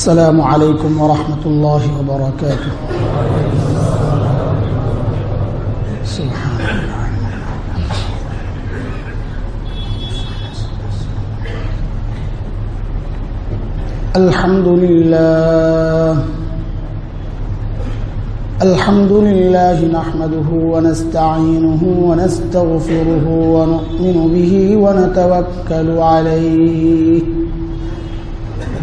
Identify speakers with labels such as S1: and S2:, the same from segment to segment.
S1: السلام عليكم ورحمة الله وبركاته. سبحان الله. الحمد لله. الحمد لله نحمده ونستعينه ونستغفره ونؤمن به ونتوكل عليه.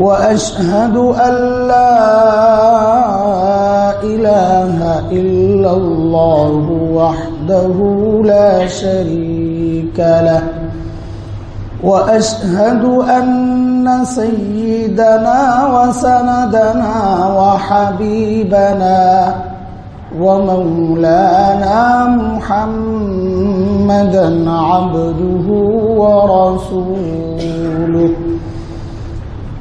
S1: وأشهد أن لا إله إلا الله وحده لا شريك له. وأشهد أن سيدنا وسندنا وحبيبنا ومولانا محمدا عبده ورسوله.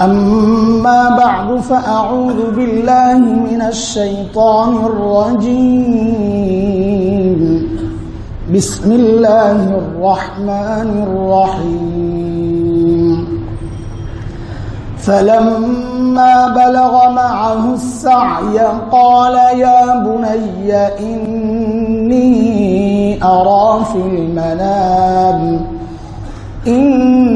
S1: أما بعد فأعوذ بالله من الشيطان الرجيم. بسم الله الرحمن الرحيم. فلما بلغ معه السعي قال يا بني إني أرى في المنام. إني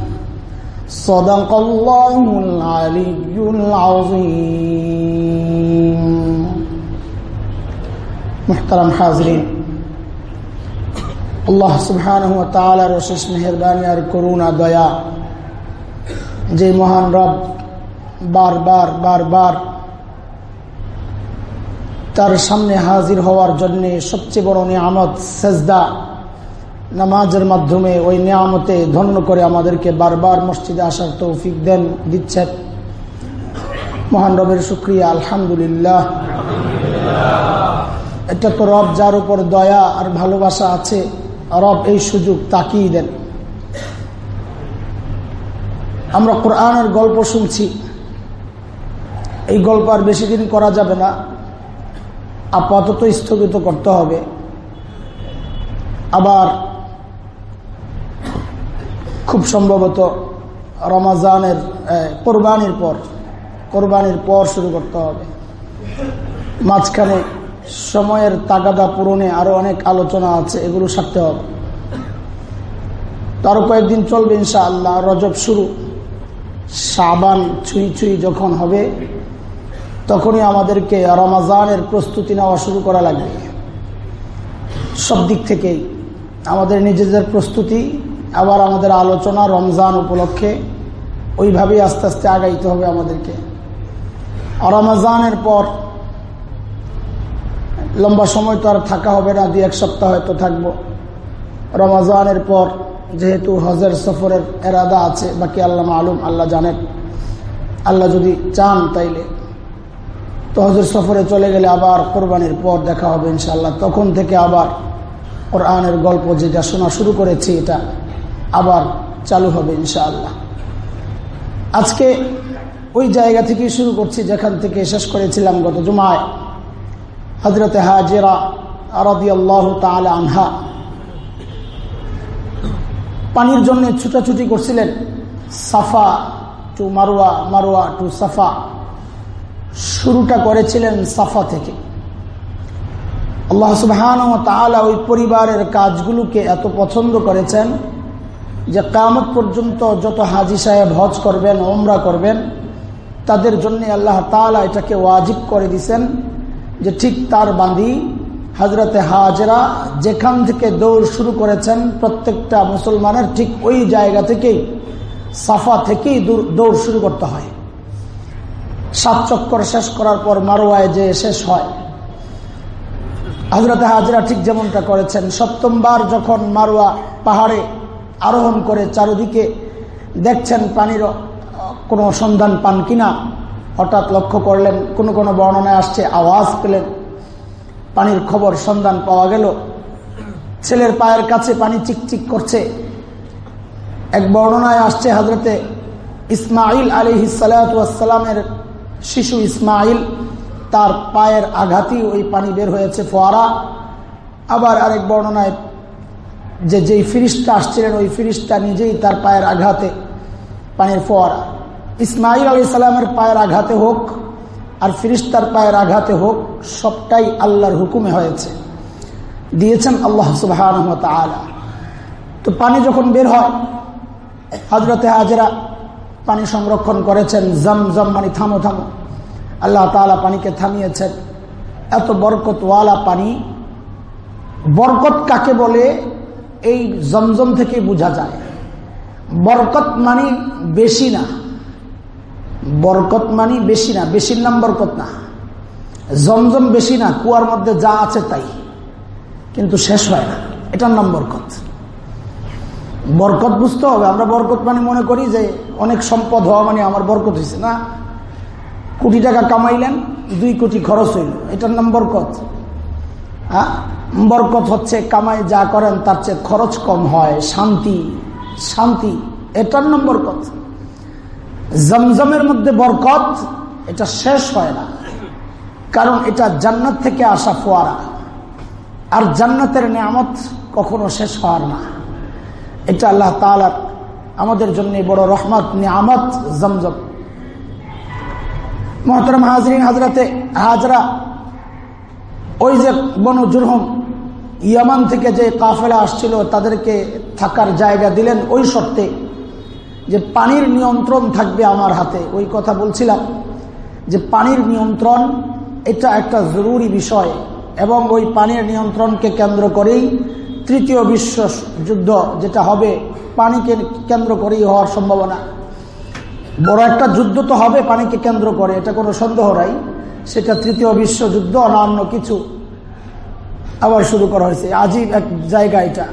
S1: صدق الله العلي العظيم محترم حاضرين আল্লাহ সুবহান তালার অশেষ মেহরবানি আর করুণা দয়া যে মহান রব বারবার বারবার তার সামনে হাজির হওয়ার জন্য সবচেয়ে বড় নিয়ামত সেজদা নামাজের মাধ্যমে ওই নিয়ামতে ধন্য করে আমাদেরকে বারবার মসজিদে আসার তৌফিক দেন, দিচ্ছেন। মহান রবের শুক্রিয়া, আলহামদুলিল্লাহ। এটা তো রব যার উপর দয়া আর ভালোবাসা আছে, রব এই সুযোগ তাকিয়ে দেন। আমরা কোরআনের গল্প শুনছি। এই গল্প আর বেশি দিন করা যাবে না। আপাতত স্থগিত করতে হবে। আবার খুব সম্ভবত রমাজানের কোরবানির পর কোরবানির পর শুরু করতে হবে। মাঝখানে সময়ের তাগাদা পূরণে আরও অনেক আলোচনা আছে, এগুলো সারতে হবে। আরও কয়েকদিন চলবে ইনশা আল্লাহ রজব শুরু। সাবান ছুঁই ছুঁই যখন হবে, তখনই আমাদেরকে রমাজানের প্রস্তুতি নেওয়া শুরু করা লাগবে। সব দিক থেকেই আমাদের নিজেদের প্রস্তুতি আবার আমাদের আলোচনা রমজান উপলক্ষে ওইভাবেই আস্তে আস্তে আগাইতে হবে আমাদেরকে। রমাজানের পর লম্বা সময় তো আর থাকা হবে না দুই এক সপ্তাহ হয়তো থাকব। রমাজানের পর যেহেতু হজের সফরের এরাদা আছে, বাকি আল্লাহ আলম আল্লাহ জানেন। আল্লাহ যদি চান তাইলে। তো হজের সফরে চলে গেলে আবার কোরবানির পর দেখা হবে ইনশাল্লাহ তখন থেকে আবার কোরআনের গল্প যেটা শোনা শুরু করেছি এটা। আবার চালু হবে ইনশাআল্লাহ। আজকে ওই জায়গা থেকেই শুরু করছি, যেখান থেকে শেষ করেছিলাম গত জুমায়। হজরত হাজেরা আনহা পানির জন্য ছুটাছুটি করছিলেন। Safa to Marwa Marwa to Safa. শুরুটা করেছিলেন সাফা থেকে। আল্লাহ সুবহান ওই পরিবারের কাজগুলোকে এত পছন্দ করেছেন যে কামত পর্যন্ত যত হাজি সাহেব হজ করবেন ওমরা করবেন, তাদের জন্য আল্লাহ তালা এটাকে ওয়াজিব করে দিছেন যে ঠিক তার বাঁধি হজরতে হাজরা যেখান থেকে দৌড় শুরু করেছেন, প্রত্যেকটা মুসলমানের ঠিক ওই জায়গা থেকেই, সাফা থেকেই দৌড় শুরু করতে হয়। সাত চক্কর শেষ করার পর মারোয়ায় যে শেষ হয়। হজরতে হাজরা ঠিক যেমনটা করেছেন। সপ্তমবার যখন মারোয়া পাহাড়ে আরোহণ করে চারদিকে দেখছেন পানির কোনো সন্ধান পান কিনা? হঠাৎ লক্ষ্য করলেন, কোনো কোনো বর্ণনায় আসছে, আওয়াজ পেলেন। পানির খবর সন্ধান পাওয়া গেল। ছেলের পায়ের কাছে পানি চিকচিক করছে। এক বর্ণনায় আসছে, হজরতে ইসমাইল আলী সালামের শিশু ইসমাইল তার পায়ের আঘাতই ওই পানি বের হয়েছে, ফোয়ারা। আবার আরেক বর্ণনায় যে যেই ফিরিস্তা আসছিলেন, ওই ফিরিস্তা নিজেই তার পায়ের আঘাতে পানির ফোয়ারা। ইসমাইল আলী সালামের পায়ের আঘাতে হোক আর ফিরিস্তার পায়ের আঘাতে হোক, সবটাই আল্লাহর হুকুমে হয়েছে। দিয়েছেন আল্লাহ সুবাহ তো পানি যখন বের হয় হজরতে হাজরা পানি সংরক্ষণ করেছেন, জম জম মানে থামো থামো। আল্লাহ তালা পানিকে থামিয়েছেন। এত বরকতওয়ালা পানি, বরকত কাকে বলে? এই জমজম থেকে বোঝা যায়। বরকত মানি বেশি না। বরকত মানি বেশি না। বেশির নাম বরকত না। জমজম বেশি না, কুয়ার মধ্যে যা আছে তাই। কিন্তু শেষ হয় না। এটার নাম বরকত। বরকত বুঝতে হবে। আমরা বরকত মানে মনে করি যে অনেক সম্পদ হওয়া মানে আমার বরকত হয়েছে না। কোটি টাকা কামাইলেন, দুই কোটি খরচ হইল। এটার নাম বরকত। বরকত হচ্ছে, কামাই যা করেন তার চেয়ে খরচ কম হয়। শান্তি শান্তি, এটার নাম বরকত। জমজমের মধ্যে বরকত, এটা শেষ হয় না। কারণ এটা জান্নাত থেকে আসা ফোয়ারা। আর জান্নাতের নিয়ামত কখনো শেষ হওয়ার না। এটা আল্লাহ তালার আমাদের জন্য বড় রহমত, নিয়ামত, জমজম। মহতরম হাজরিন হাজরাতে হাজরা ওই যে বনু জুরহম ইয়ামান থেকে যে কাফেলা আসছিল, তাদেরকে থাকার জায়গা দিলেন ওই শর্তে যে পানির নিয়ন্ত্রণ থাকবে আমার হাতে। ওই কথা বলছিলাম যে পানির নিয়ন্ত্রণ, এটা একটা জরুরি বিষয় এবং ওই পানির নিয়ন্ত্রণকে কেন্দ্র করেই তৃতীয় বিশ্ব যুদ্ধ যেটা হবে, পানিকে কেন্দ্র করেই হওয়ার সম্ভাবনা। বড় একটা যুদ্ধ তো হবে, পানিকে কেন্দ্র করে, এটা কোনো সন্দেহ নাই। সেটা তৃতীয় বিশ্বযুদ্ধ না অন্য কিছু আবার শুরু করা হয়েছে। আজই এক জায়গা এটা।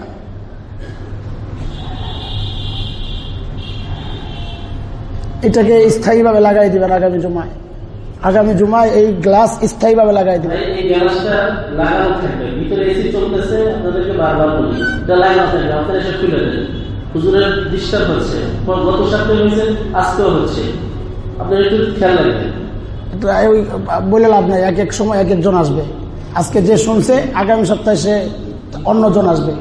S1: এটাকে স্থায়ীভাবে লাগাই দিবেন আগামী জুমায়। আগামী জুমায় এই গ্লাস স্থায়ীভাবে লাগাই দিবেন। বলে লাভ নাই, এক এক সময় এক একজন আসবে। আজকে যে শুনছে, আগামী সপ্তাহে সে অন্যজন আসবে।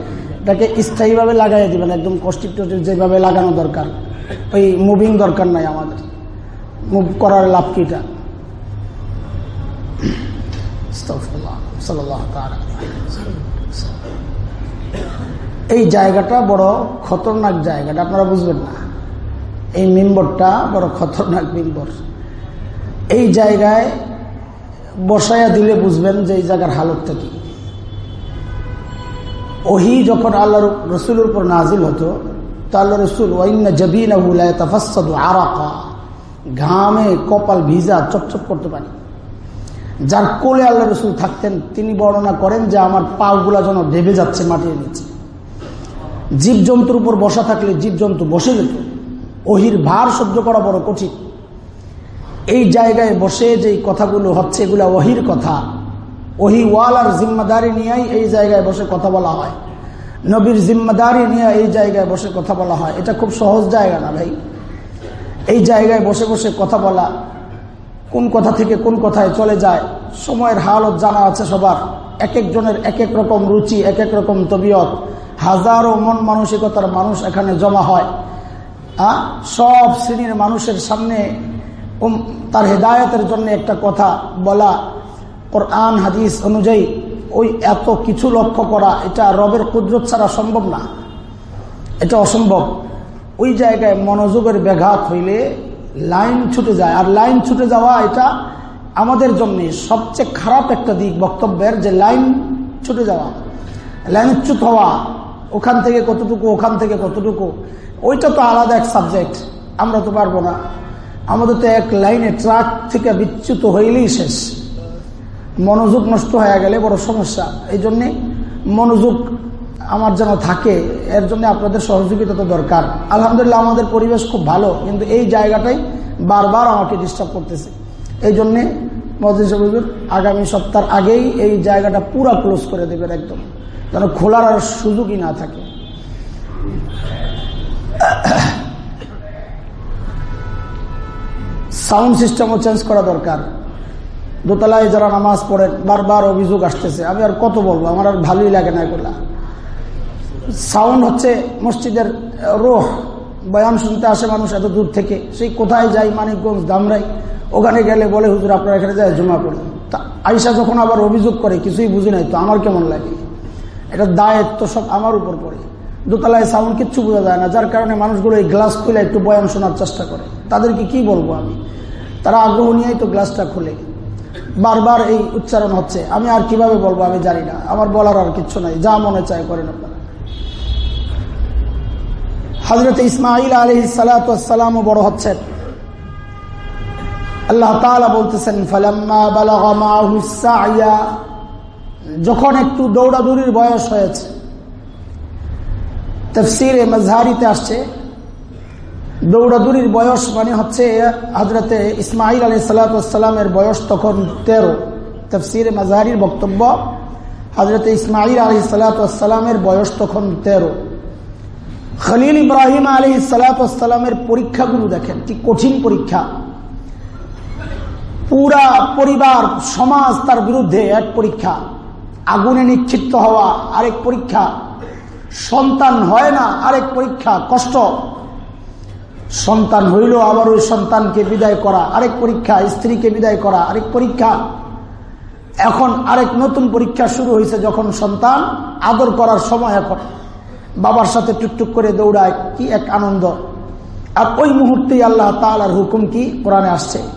S1: এটাকে স্থায়ীভাবে লাগাই দিবেন, একদম কষ্টিক যেভাবে লাগানো দরকার। ওই মুভিং দরকার নাই আমাদের। মুভ করার লাভ কিটা এই জায়গাটা বড় খতরনাক জায়গাটা আপনারা বুঝবেন না। এই মেম্বরটা বড় খতরনাক মেম্বর। এই জায়গায় বসায়া দিলে বুঝবেন যে এই জায়গার হালতটা কি। ওহি যখন আল্লাহ রসুলের উপর নাজিল হতো, তা আল্লাহ রসুল, ওয়াইন্না জবিন আরাকা ঘামে কপাল ভিজা চপচপ করতে পারি। যার কোলে আল্লাহ রসুল থাকতেন, তিনি বর্ণনা করেন যে আমার পাগুলা যেন ঢেবে যাচ্ছে, মাটির নিচে। জীবজন্তুর উপর বসা থাকলে জীবজন্তু বসে যেত। ওহির ভার সহ্য করা বড় কঠিন। এই জায়গায় বসে যে কথাগুলো হচ্ছে, এগুলা ওহির কথা। ওহি ওয়াল আর জিম্মাদারি নিয়েই এই জায়গায় বসে কথা বলা হয়। নবীর জিম্মাদারি নিয়ে এই জায়গায় বসে কথা বলা হয়। এটা খুব সহজ জায়গা না ভাই? এই জায়গায় বসে বসে কথা বলা, কোন কথা থেকে কোন কথায় চলে যায়, সময়ের হালত জানা আছে সবার। এক একজনের এক এক রকম রুচি, এক এক রকম তবিয়ত। হাজারো মন মানসিকতার মানুষ এখানে জমা হয়। সব শ্রেণির মানুষের সামনে তার হেদায়তের জন্য একটা কথা বলা কোরআন, হাদিস অনুযায়ী ওই এত কিছু লক্ষ্য করা, এটা রবের কুদরত ছাড়া সম্ভব না। এটা অসম্ভব। ওই জায়গায় মনোযোগের ব্যাঘাত হইলে লাইন ছুটে যায়। আর লাইন ছুটে যাওয়া এটা আমাদের জন্য সবচেয়ে খারাপ একটা দিক বক্তব্যের যে লাইন ছুটে যাওয়া, লাইন লাইনচ্যুত হওয়া, ওখান থেকে কতটুকু, ওখান থেকে কতটুকু, ওইটা তো আলাদা এক সাবজেক্ট আমরা তো পারব না। আমাদের তো এক লাইনে ট্রাক থেকে বিচ্যুত হইলেই শেষ। মনোযোগ নষ্ট হয়ে গেলে বড় সমস্যা। এই জন্যে মনোযোগ আমার যেন থাকে, এর জন্য আপনাদের সহযোগিতা তো দরকার। আলহামদুলিল্লাহ আমাদের পরিবেশ খুব ভালো, কিন্তু এই জায়গাটাই বারবার আমাকে ডিস্টার্ব করতেছে। এই জন্যে মজিদ আগামী সপ্তাহ আগেই এই জায়গাটা পুরা ক্লোজ করে দেবেন একদম, যেন খোলার আর সুযোগই না থাকে। সাউন্ড সিস্টেমও চেঞ্জ করা দরকার। দোতলায় যারা নামাজ পড়েন বারবার অভিযোগ আসতেছে। আমি আর কত বলব? আমার আর ভালোই লাগে না এগুলা। সাউন্ড হচ্ছে মসজিদের রোহ। বয়ান শুনতে আসে মানুষ এত দূর থেকে। সেই কোথায় যাই মানিকগঞ্জ, দামরাই। ওখানে গেলে বলে, হুজুর, আপনারা এখানে যায় জমা পড়ি তা আইসা যখন আবার অভিযোগ করে, কিছুই বুঝি নাই, তো আমার কেমন লাগে? এটা দায়িত্ব সব আমার উপর পড়ে। দোতলায় সাউন্ড কিচ্ছু বোঝা যায় না, যার কারণে মানুষগুলো এই গ্লাস খুলে একটু বয়ান শোনার চেষ্টা করে। তাদেরকে কি বলব আমি? তারা আগ্রহ নিয়েই তো গ্লাসটা খুলে। বারবার এই উচ্চারণ হচ্ছে। আমি আর কীভাবে বলব আমি জানি না। আমার বলার আর কিচ্ছু নাই। যা মনে চায় করেন আপনারা। হজরত ইসমাইল আলী সালাতামও বড় হচ্ছেন। আল্লাহ বলতেছেন যখন একটু দৌড়াদৌড়ির বয়স হয়েছে তফসিরে মজহারিতে আসছে। দৌড়াদৌড়ির বয়স মানে হচ্ছে হজরতে ইসমাইল আলী সালাতামের বয়স তখন তেরো। তফসিরে মজহারির বক্তব্য হজরতে ইসমাইল আলী সালাতামের বয়স তখন তেরো। খলিল ইব্রাহিম আলী সালাতামের পরীক্ষাগুলো দেখেন, কি কঠিন পরীক্ষা। পুরা পরিবার, সমাজ তার বিরুদ্ধে এক পরীক্ষা, আগুনে নিক্ষিপ্ত হওয়া আরেক পরীক্ষা। সন্তান হয় না, আরেক পরীক্ষা, কষ্ট। সন্তান হইল আবার ওই সন্তানকে বিদায় করা, আরেক পরীক্ষা, স্ত্রীকে বিদায় করা, আরেক পরীক্ষা। এখন আরেক নতুন পরীক্ষা শুরু হয়েছে যখন সন্তান আদর করার সময় এখন। বাবার সাথে টুকটুক করে দৌড়ায়, কি এক আনন্দ। আর ওই মুহূর্তেই আল্লাহ তালার হুকুম কি? কোরআনে আসছে।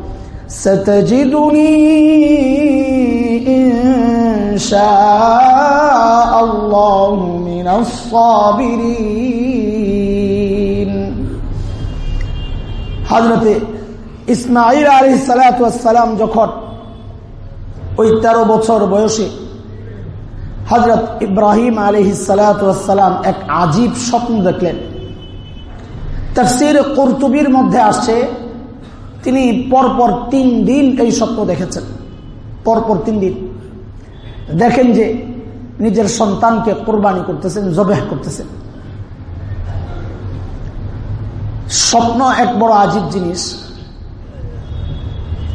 S1: ستجدني إن شاء الله من الصابرين حضرت ইসমাইল আলী সালাতাম যখন ওই তেরো বছর বয়সে হজরত ইব্রাহিম আলী সালাতাম এক আজীব স্বপ্ন দেখলেন তফসির কর্তুবির মধ্যে আসছে তিনি পরপর তিন দিন এই স্বপ্ন দেখেছেন। পরপর তিন দিন। দেখেন যে নিজের সন্তানকে কোরবানি করতেছেন, জবেহ করতেছেন। স্বপ্ন এক বড় আজীব জিনিস।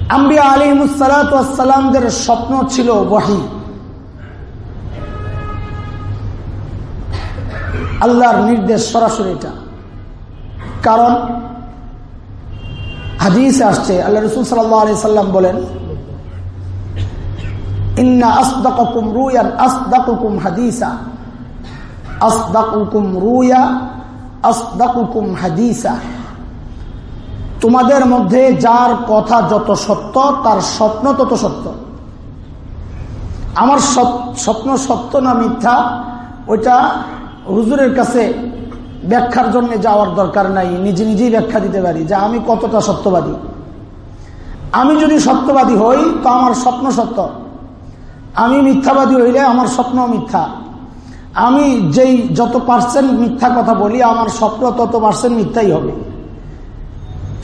S1: আম্বিয়া আলিমুসালাতামদের স্বপ্ন ছিল ওয়াহি। আল্লাহর নির্দেশ সরাসরি এটা। কারণ হাদিসে আসছে, আল্লাহ রসুল সাল্লাম বলেন, ইন্না রুয়া তোমাদের মধ্যে যার কথা যত সত্য, তার স্বপ্ন তত সত্য। আমার স্বপ্ন সত্য না মিথ্যা, ওইটা হুজুরের কাছে ব্যাখ্যার জন্য যাওয়ার দরকার নাই, নিজে নিজেই ব্যাখ্যা দিতে পারি যে আমি কতটা সত্যবাদী। আমি যদি সত্যবাদী হই, তো আমার স্বপ্ন সত্য। আমি মিথ্যাবাদী হইলে আমার স্বপ্ন মিথ্যা। আমি যেই যত পার্সেন্ট মিথ্যা কথা বলি, আমার স্বপ্ন তত পার্সেন্ট মিথ্যাই হবে।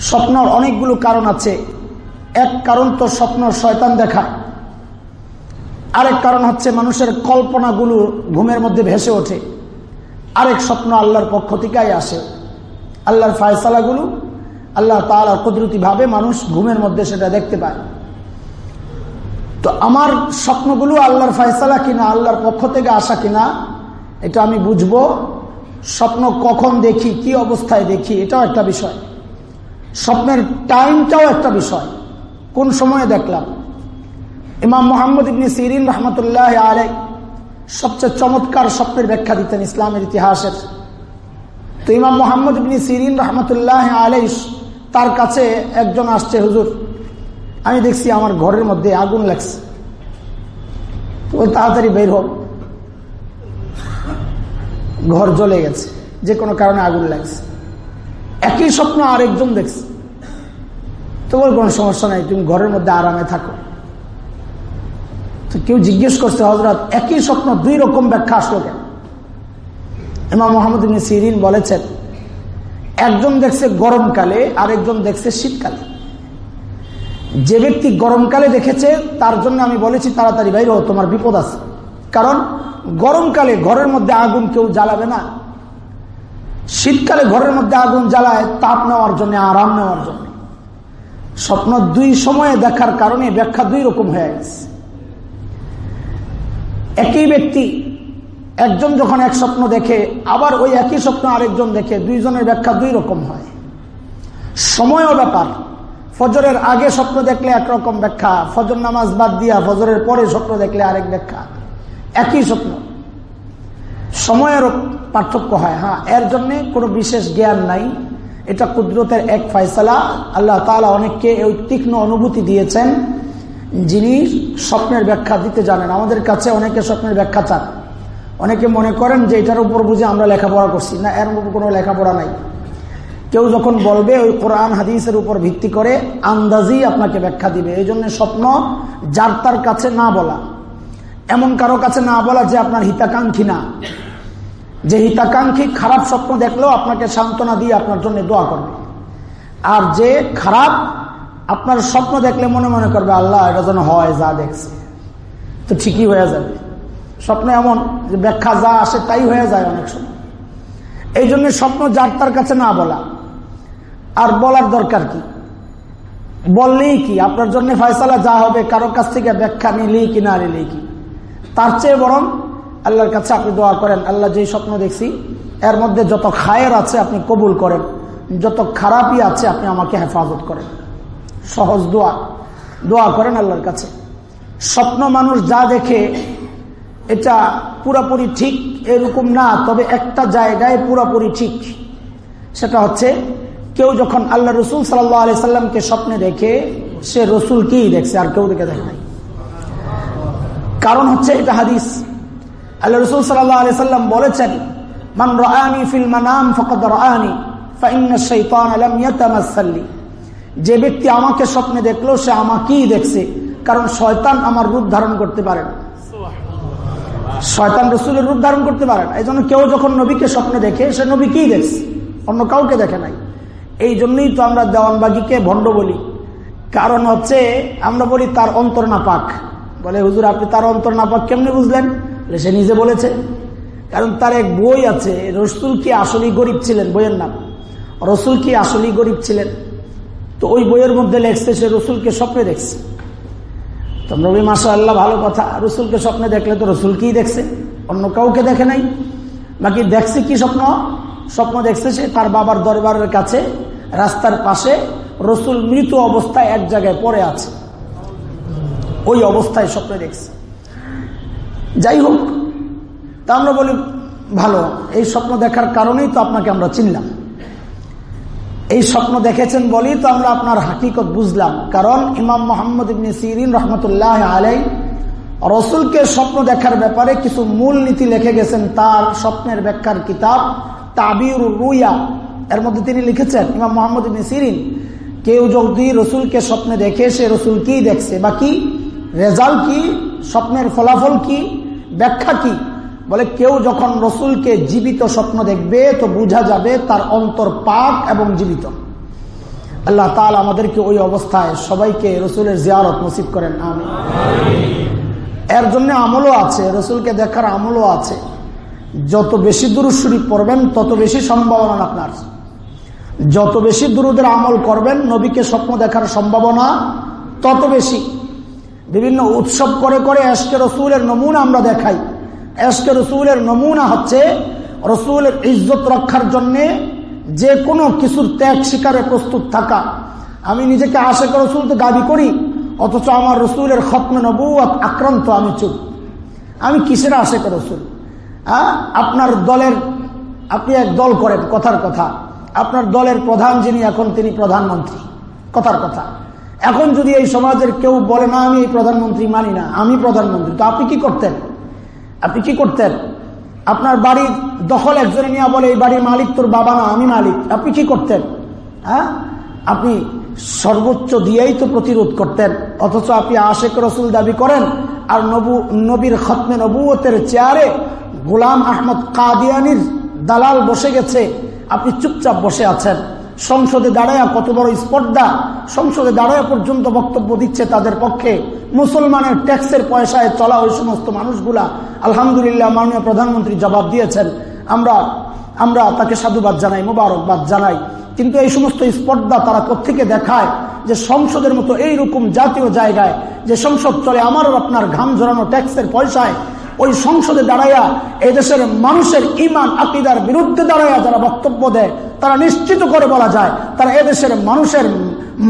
S1: স্বপ্নর অনেকগুলো কারণ আছে। এক কারণ তো স্বপ্ন শয়তান দেখা। আরেক কারণ হচ্ছে মানুষের কল্পনাগুলো ঘুমের মধ্যে ভেসে ওঠে। আরেক স্বপ্ন আল্লাহর পক্ষ থেকেই আসে। আল্লাহর ফায়সালাগুলো আল্লাহ তালা কুদরতিভাবে মানুষ ঘুমের মধ্যে সেটা দেখতে পায়। তো আমার স্বপ্নগুলো আল্লাহর ফায়সালা কিনা, আল্লাহর পক্ষ থেকে আসা কিনা, এটা আমি বুঝব। স্বপ্ন কখন দেখি, কি অবস্থায় দেখি, এটাও একটা বিষয়। স্বপ্নের টাইমটাও একটা বিষয়। কোন সময়ে দেখলাম? ইমাম মোহাম্মদ ইবনি সিরিন রহমতুল্লাহ আলাই সবচেয়ে চমৎকার স্বপ্নের ব্যাখ্যা দিতেন ইসলামের ইতিহাসের। তো ইমাম মোহাম্মদ ইবনি সিরিন রহমতুল্লাহ আলাই তার কাছে একজন আসছে, হুজুর, আমি দেখছি আমার ঘরের মধ্যে আগুন লাগছে। তাড়াতাড়ি বের হোক ঘর জ্বলে গেছে, যে কোনো কারণে আগুন লাগছে। একই স্বপ্ন আরেকজন দেখছে। তোমার কোনো সমস্যা নাই, তুমি ঘরের মধ্যে আরামে থাকো। কেউ জিজ্ঞেস করছে হজরত একই স্বপ্ন দুই রকম ব্যাখ্যা আসলো কেন? ইমাম মোহাম্মদ সিরিন বলেছেন, একজন দেখছে গরমকালে, আরেকজন দেখছে শীতকালে। যে ব্যক্তি গরমকালে দেখেছে, তার জন্য আমি বলেছি, তাড়াতাড়ি বাইরে তোমার বিপদ আছে। কারণ, গরমকালে ঘরের মধ্যে আগুন কেউ জ্বালাবে না। শীতকালে ঘরের মধ্যে আগুন জ্বালায়, তাপ নেওয়ার জন্য, আরাম নেওয়ার জন্য। স্বপ্ন দুই সময়ে দেখার কারণে ব্যাখ্যা দুই রকম হয়ে গেছে। একই ব্যক্তি একজন যখন এক স্বপ্ন দেখে, আবার ওই একই স্বপ্ন আরেকজন দেখে, দুইজনের ব্যাখ্যা দুই রকম হয়। সময়ও ব্যাপার। ফজরের আগে স্বপ্ন দেখলে একরকম ব্যাখ্যা, ফজর নামাজ বাদ দিয়া ফজরের পরে স্বপ্ন দেখলে আরেক ব্যাখ্যা। একই স্বপ্ন। সময়ের পার্থক্য হয় হ্যাঁ এর জন্যে কোনো বিশেষ জ্ঞান নাই। এটা কুদরতের এক ফয়সলা। আল্লাহ তালা অনেককে ওই তীক্ষ্ণ অনুভূতি দিয়েছেন। যিনি স্বপ্নের ব্যাখ্যা দিতে জানেন। আমাদের কাছে অনেকে স্বপ্নের ব্যাখ্যা চান। অনেকে মনে করেন যে এটার উপর বুঝে আমরা লেখাপড়া করছি। না, এর উপর কোনো লেখাপড়া নাই। কেউ যখন বলবে, ওই কোরআন, হাদিসের উপর ভিত্তি করে আন্দাজি আপনাকে ব্যাখ্যা দিবে। এই জন্য স্বপ্ন যার তার কাছে না বলা। এমন কারও কাছে না বলা যে আপনার হিতাকাঙ্ক্ষী না। যে হিতাকাঙ্ক্ষী খারাপ স্বপ্ন দেখলেও আপনাকে সান্ত্বনা দিয়ে আপনার জন্য দোয়া করবে। আর যে খারাপ আপনার স্বপ্ন দেখলে মনে মনে করবে, আল্লাহ, এটা যেন হয়, যা দেখছে। তো ঠিকই হয়ে যাবে। স্বপ্ন এমন যে ব্যাখ্যা যা আসে তাই হয়ে যায় অনেক সময়। এই জন্য স্বপ্ন যার তার কাছে না বলা। আর বলার দরকার কি? বললেই কি? আপনার জন্য ফয়সালা যা হবে, কারও কাছ থেকে ব্যাখ্যা নিলেই কি, না নিলেই কি? তার চেয়ে বরং আল্লাহর কাছে আপনি দোয়া করেন, আল্লাহ যেই স্বপ্ন দেখছি, এর মধ্যে যত খায়ের আছে আপনি কবুল করেন, যত খারাপই আছে আপনি আমাকে হেফাজত করেন। সহজ দোয়া। দোয়া করেন আল্লাহর কাছে। স্বপ্ন মানুষ যা দেখে, এটা পুরাপুরি ঠিক এরকম না, তবে একটা জায়গায় পুরাপুরি ঠিক। সেটা হচ্ছে, কেউ যখন আল্লাহ রসুল সাল্লামকে স্বপ্নে দেখে, সে রসুলকেই দেখছে, আর কেউ দেখে দেখে নাই। কারণ হচ্ছে এটা হাদিস। আল্লাহ রসুল সাল্লাম বলেছেন, মান রানি ফিল মানাম ফকদ রানি যে ব্যক্তি আমাকে স্বপ্নে দেখল, সে আমাকেই দেখছে, কারণ শয়তান আমার রূপ ধারণ করতে পারে না। শয়তান রসুলের রূপ ধারণ করতে পারে না। এই জন্য কেউ যখন নবীকে স্বপ্নে দেখে, সে নবী নবীকেই দেখছে, অন্য কাউকে দেখে নাই। এই জন্যই তো আমরা দেওয়ানবাগিকে ভণ্ড বলি। কারণ হচ্ছে, আমরা বলি, তার অন্তর না পাক বলে, হুজুর, আপনি তার অন্তর না পাক কেমনি বুঝলেন? সে নিজে বলেছে। কারণ তার এক বই আছে, রসুল কি আসলেই গরিব ছিলেন? বইয়ের নাম। রসুল কি আসলেই গরিব ছিলেন? তো ওই বইয়ের মধ্যে লেখছে সে রসুলকে স্বপ্নে দেখছে। তো নবী মাসা আল্লাহ ভালো কথা, রসুলকে স্বপ্নে দেখলে তো রসুল কি দেখছে, অন্য কাউকে দেখে নাই। বাকি দেখছে কি স্বপ্ন? স্বপ্ন দেখছে সে তার বাবার দরবারের কাছে, রাস্তার পাশে রসুল মৃত অবস্থায় এক জায়গায় পড়ে আছে। ওই অবস্থায় স্বপ্নে দেখছে। যাই হোক, তা আমরা বলি, ভালো, এই স্বপ্ন দেখার কারণেই তো আপনাকে আমরা চিনলাম। এই স্বপ্ন দেখেছেন বলি তো আমরা আপনার হাকিকত বুঝলাম। কারণ ইমাম মোহাম্মদ সিরিন রহমতুল্লাহ আলাই রসুলকে স্বপ্ন দেখার ব্যাপারে কিছু মূল নীতি লিখে গেছেন। তার স্বপ্নের ব্যাখ্যার কিতাব তাবির রুইয়া এর মধ্যে তিনি লিখেছেন, ইমাম মোহাম্মদ ইবনে সিরিন, কেউ যদি রসুলকে স্বপ্নে দেখে, সে রসুল কি দেখছে বা কি? রেজাল্ট কি? স্বপ্নের ফলাফল কি? ব্যাখ্যা কি? বলে, কেউ যখন রসুলকে জীবিত স্বপ্ন দেখবে, তো বোঝা যাবে তার অন্তর পাক এবং জীবিত। আল্লাহ তাল আমাদেরকে ওই অবস্থায় সবাইকে রসুলের জিয়ারত নসিব করেন আমি এর জন্য আমলও আছে, রসুলকে দেখার আমলও আছে। যত বেশি দুরুশ্বরী পড়বেন, তত বেশি সম্ভাবনা আপনার। যত বেশি দুরুদের আমল করবেন, নবীকে স্বপ্ন দেখার সম্ভাবনা তত বেশি। বিভিন্ন উৎসব করে করে এসকে রসুলের নমুনা আমরা দেখাই। এসকে রসুলের নমুনা হচ্ছে রসুলের ইজ্জত রক্ষার জন্যে যে কোনো কিছুর ত্যাগ শিকারে প্রস্তুত থাকা। আমি নিজেকে আশেখ রসুল তো দাবি করি, অথচ আমার রসুলের খতমে নবুয়াত আক্রান্ত আমি চুপ। আমি কিসের আশেখ রসুল? হ্যাঁ আপনার দলের, আপনি এক দল করেন, কথার কথা। আপনার দলের প্রধান যিনি, এখন তিনি প্রধানমন্ত্রী। কথার কথা। এখন যদি এই সমাজের কেউ বলে, না, আমি এই প্রধানমন্ত্রী মানি না, আমি প্রধানমন্ত্রী তো আপনি কি করতেন? আপনি কি করতেন? আপনার বাড়ির দখল একজনে নিয়ে বলে, এই বাড়ির মালিক তোর বাবা না, আমি মালিক। আপনি কি করতেন? হ্যাঁ? আপনি সর্বোচ্চ দিয়েই তো প্রতিরোধ করতেন, অথচ আপনি আশেক রসুল দাবি করেন, আর নবু, নবীর খতমে নবুয়তের চেয়ারে গোলাম আহমদ কাদিয়ানির দালাল বসে গেছে। আপনি চুপচাপ বসে আছেন। সংসদে দাঁড়ায় কত বড় স্পর্ধা, সংসদে দাঁড়ায় পর্যন্ত বক্তব্য দিচ্ছে তাদের পক্ষে। মুসলমানের ট্যাক্সের পয়সায় চলা ওই সমস্ত মানুষগুলা, আলহামদুলিল্লাহ মাননীয় প্রধানমন্ত্রী জবাব দিয়েছেন। আমরা আমরা তাকে সাধুবাদ জানাই, মোবারকবাদ জানাই। কিন্তু এই সমস্ত স্পর্ধা তারা কোথেকে দেখায়? যে সংসদের মতো এইরকম জাতীয় জায়গায়, যে সংসদ চলে আমারও আপনার ঘাম ঝরানো ট্যাক্সের পয়সায় ওই সংসদে দাঁড়াইয়া এই দেশের মানুষের ইমান আকিদার বিরুদ্ধে দাঁড়াইয়া যারা বক্তব্য দেয়, তারা নিশ্চিত করে বলা যায়, তারা এদেশের মানুষের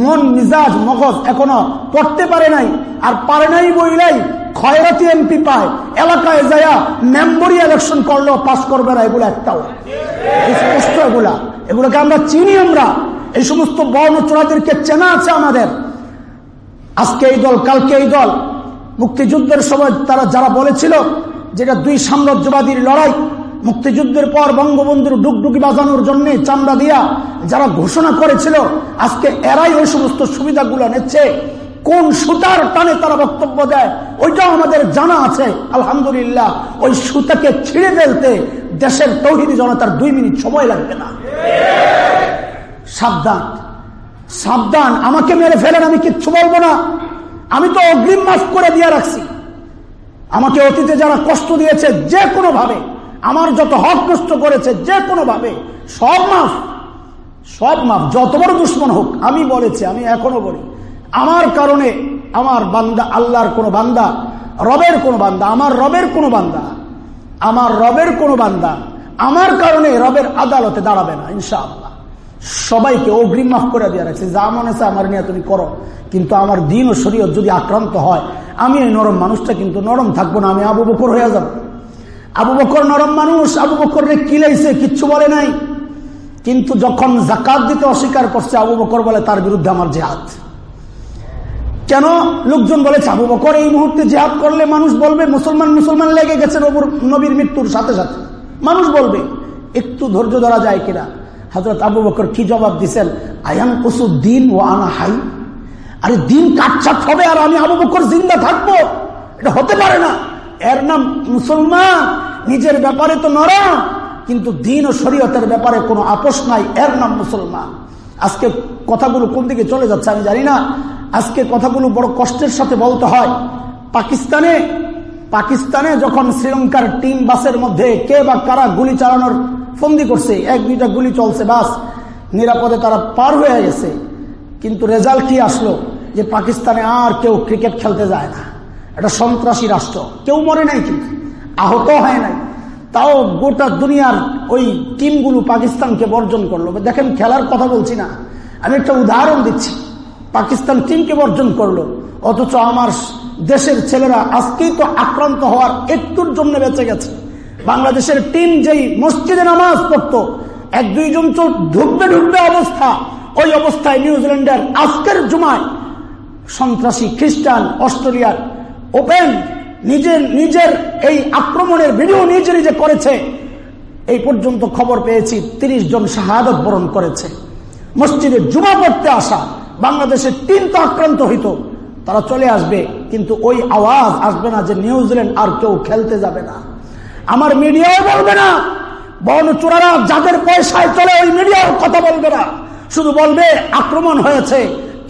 S1: মন, মিজাজ, মগজ এখনও পড়তে পারে নাই। আর পারে নাই বইলাই খয়রাতি এমপি পায়। এলাকায় যায়া মেম্বরি ইলেকশন করলেও পাস করবে না এগুলো একটাও। স্পষ্ট এগুলা। এগুলোকে আমরা চিনি আমরা। এই সমস্ত বর্ণ চোরাদেরকে চেনা আছে আমাদের। আজকে এই দল, কালকে এই দল। মুক্তিযুদ্ধের সময় তারা যারা বলেছিল যেটা দুই সাম্রাজ্যবাদীর লড়াই, মুক্তিযুদ্ধের পর বঙ্গবন্ধুর ডুকডুকি বাজানোর জন্য চামড়া দিয়া যারা ঘোষণা করেছিল, আজকে এরাই ওই সমস্ত সুবিধাগুলো নিচ্ছে, কোন সুতার টানে তারা বক্তব্য দেয়, ওইটাও আমাদের জানা আছে, আলহামদুলিল্লাহ। ওই সুতাকে ছিঁড়ে ফেলতে দেশের তৌহিদি জনতার দুই মিনিট সময় লাগবে না। সাবধান। সাবধান। আমাকে মেরে ফেলেন আমি কিচ্ছু বলব না। আমি তো অগ্রিম মাফ করে দিয়ে রাখছি। আমাকে অতীতে যারা কষ্ট দিয়েছে যে কোনো ভাবে, আমার যত হক নষ্ট করেছে যে কোনো ভাবে, সব মাফ সব মাফ, যত বড় দুশ্মন হোক, আমি বলেছি, আমি এখনও বলি, আমার কারণে আমার বান্দা আল্লাহর কোনো বান্দা, রবের কোনো বান্দা, আমার রবের কোনো বান্দা, আমার রবের কোনো বান্দা, আমার কারণে রবের আদালতে দাঁড়াবে না, ইনশাআল্লাহ। সবাইকে অগ্রিম মাফ করে দিয়ে রাখছে। যা মনে আছে আমার নিয়ে তুমি করো। কিন্তু আমার দিন ও শরীর যদি আক্রান্ত হয়, আমি এই নরম মানুষটা কিন্তু নরম থাকব না, আমি আবু বকর হয়ে যাব। আবু বকর নরম মানুষ, আবু বকর রে কিলাইছে কিচ্ছু বলে নাই। কিন্তু যখন জাকাত দিতে অস্বীকার করছে, আবু বকর বলে, তার বিরুদ্ধে আমার জেহাদ। কেন লোকজন বলেছে, আবু বকর এই মুহূর্তে জেহাদ করলে মানুষ বলবে, মুসলমান মুসলমান লেগে গেছে নবীর মৃত্যুর সাথে সাথে। মানুষ বলবে, একটু ধৈর্য ধরা যায় কিনা? হজরত আবু বকর কি জবাব দিচ্ছেন আয়ান দিন ও আনা হাই। আরে দিন কাটছাট হবে আর আমি আবু বকর জিন্দা থাকব? এটা হতে পারে না। এর নাম মুসলমান, নিজের ব্যাপারে তো নরম কিন্তু দিন ও শরীয়তের ব্যাপারে কোনো আপোষ নাই, এর নাম মুসলমান। আজকে কথাগুলো কোন দিকে চলে যাচ্ছে আমি জানি না। আজকে কথাগুলো বড় কষ্টের সাথে বলতে হয়। পাকিস্তানে পাকিস্তানে যখন শ্রীলঙ্কার টিম বাসের মধ্যে কে বা কারা গুলি চালানোর ফন্দি করছে, এক, দুইটা গুলি চলছে, বাস। নিরাপদে তারা পার হয়ে গেছে। কিন্তু রেজাল্ট কি আসলো? যে পাকিস্তানে আর কেউ ক্রিকেট খেলতে যায় না। এটা সন্ত্রাসী রাষ্ট্র। কেউ মরে নাই কিন্তু। আহত হয় নাই। তাও গোটা দুনিয়ার ওই টিমগুলো পাকিস্তানকে বর্জন করল। দেখেন, খেলার কথা বলছি না। আমি একটা উদাহরণ দিচ্ছি। পাকিস্তান টিমকে বর্জন করল। অথচ আমার দেশের ছেলেরা আজকেই তো আক্রান্ত হওয়ার একটুর জন্য বেঁচে গেছে। বাংলাদেশের টিম যেই মসজিদে নামাজ পড়তো, এক দুইজন চোখ ঢুকবে ঢুকবে অবস্থা। ওই অবস্থায় নিউজিল্যান্ডের আজকের জুমায় সন্ত্রাসী খ্রিস্টান, অস্ট্রেলিয়ার ওপেন নিজের নিজের এই আক্রমণের ভিডিও নিজে নিজে করেছে। এই পর্যন্ত খবর পেয়েছি ৩০ জন শাহাদত বরণ করেছে। মসজিদে জুমা পড়তে আসা বাংলাদেশে তো আক্রান্ত হইত। তারা চলে আসবে, কিন্তু ওই আওয়াজ আসবে না যে নিউজিল্যান্ড আর কেউ খেলতে যাবে না। আমার মিডিয়াও বলবে না। বন চোরারা যাদের পয়সায় চলে, ওই মিডিয়াও কথা বলবে না। শুধু বলবে, আক্রমণ হয়েছে।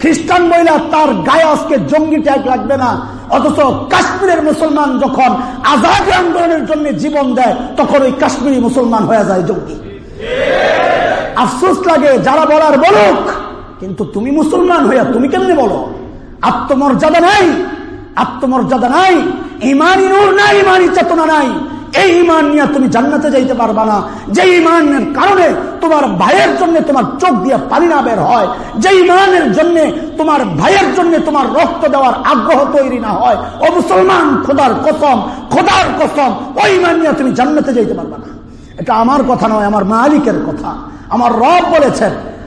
S1: খ্রিস্টান মহিলা তার গায়ে আজকে জঙ্গি ট্যাগ লাগবে না। অথচ কাশ্মীরের মুসলমান যখন আজাদ আন্দোলনের জন্য জীবন দেয়, তখন ওই কাশ্মীরি মুসলমান হয়ে যায় জঙ্গি। আফসোস লাগে, যারা বলার বলুক, কিন্তু তুমি মুসলমান হইয়া তুমি কেমনি বলো? আত্মমর্যাদা নাই আত্মমর্যাদা নাই, ইমানি নূর নাই, ইমানি চেতনা নাই। এই ইমান নিয়ে তুমি জান্নাতে যাইতে পারবা না। যে ইমানের কারণে তোমার ভাইয়ের জন্য তোমার চোখ দিয়ে পানি না বের হয়, যে ইমানের জন্য তোমার ভাইয়ের জন্য তোমার রক্ত দেওয়ার আগ্রহ তৈরি না হয়, ও মুসলমান, খোদার কসম খোদার কসম, ওই ইমান নিয়ে তুমি জান্নাতে যাইতে পারবা না। এটা আমার কথা নয়, আমার মালিকের কথা। আমার রব বলেছেন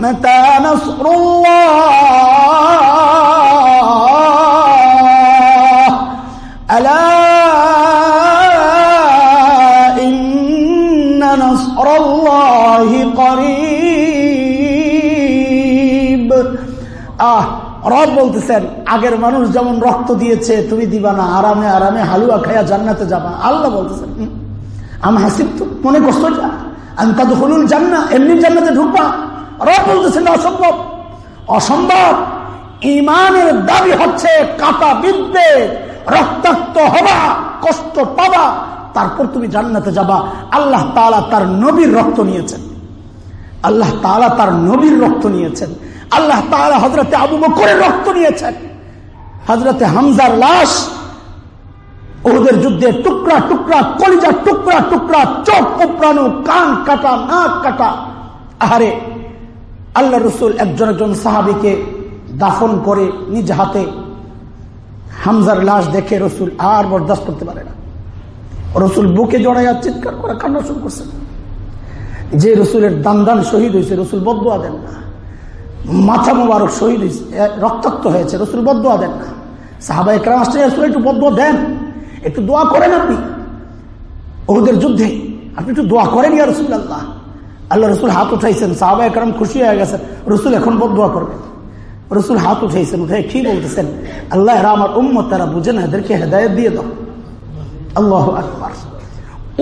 S1: متى نصر الله ألا إن نصر الله قريب আহ রব বলতেছেন আগের মানুষ যেমন রক্ত দিয়েছে তুমি দিবা না আরামে আরামে হালুয়া খাইয়া জান্নাতে যাবা আল্লাহ বলতেছেন আমি হাসিব তো মনে কষ্ট যা আমি তাদের হলুন জান্না এমনি জান্নাতে ঢুকবা রব বলতেছেন, অসম্ভব। অসম্ভব। ইমানের দাবি হচ্ছে কাটা বিদ্যে, রক্তাক্ত হবা, কষ্ট পাবা, তারপর তুমি জান্নাতে যাবা। আল্লাহ তালা তার নবীর রক্ত নিয়েছেন। আল্লাহ তালা তার নবীর রক্ত নিয়েছেন। আল্লাহ তালা হজরতে আবু বকরের রক্ত নিয়েছেন। হজরতে হামজার লাশ ওদের যুদ্ধে টুকরা টুকরা কলিজা টুকরা টুকরা, চোখ উপড়ানো কান কাটা, নাক কাটা। আহারে আল্লাহ রসুল একজন একজন সাহাবিকে দাফন করে নিজ হাতে হামজার লাশ দেখে রসুল আর বরদাস্ত করতে পারে না। রসুল বুকে জড়াইয়া চিৎকার করে কান্না শুরু করছেন যে রসুলের দান দান শহীদ হয়েছে, রসুল বদুয়া দেন না। মাথা মোবারক শহীদ হয়েছে রক্তাক্ত হয়েছে, রসুল বদুয়া দেন না। সাহাবা একরাম রসুল একটু বদুয়া দেন, একটু দোয়া করেন আপনি। ওদের যুদ্ধে আপনি একটু দোয়া করেন ইয়া রসুল আল্লাহ আল্লাহ রসুল হাত উঠাইছেন সাহাবা একরাম খুশি হয়ে গেছেন। রসুল এখন বদুয়া করবেন রসুল হাত উঠাইছেন, উঠে কি বলতেছেন? আল্লাহ আমার উম্মত, তারা বুঝে না, এদেরকে হেদায়ত দিয়ে দাও। আল্লাহ আকবার।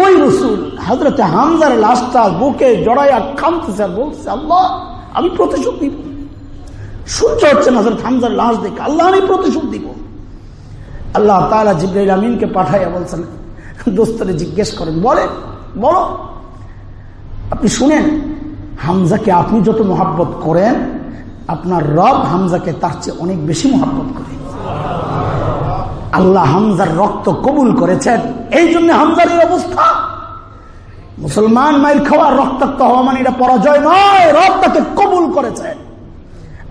S1: ওই রসুল হাজরতে হামজার লাশটা বুকে জড়াইয়া খামতেছে আর বলছে আল্লাহ, আমি প্রতিশোধ দিব সূর্য হচ্ছে হাজরত হামজার লাশ দেখে, আল্লাহ, আমি প্রতিশোধ দিব আল্লাহ তালা জিব্রাইল আমিনকে পাঠাইয়া বলছেন দোস্তরে জিজ্ঞেস করেন বলে বলো। আপনি শুনেন, হামজাকে আপনি যত মোহাব্বত করেন, আপনার রব হামজাকে তার চেয়ে অনেক বেশি মোহাব্বত করে। আল্লাহ হামজার রক্ত কবুল করেছেন, এই জন্য হামজার এই অবস্থা। মুসলমান মাইল খাওয়ার রক্তাক্ত হওয়া মানে এটা পরাজয় নয়, রব তাকে কবুল করেছেন।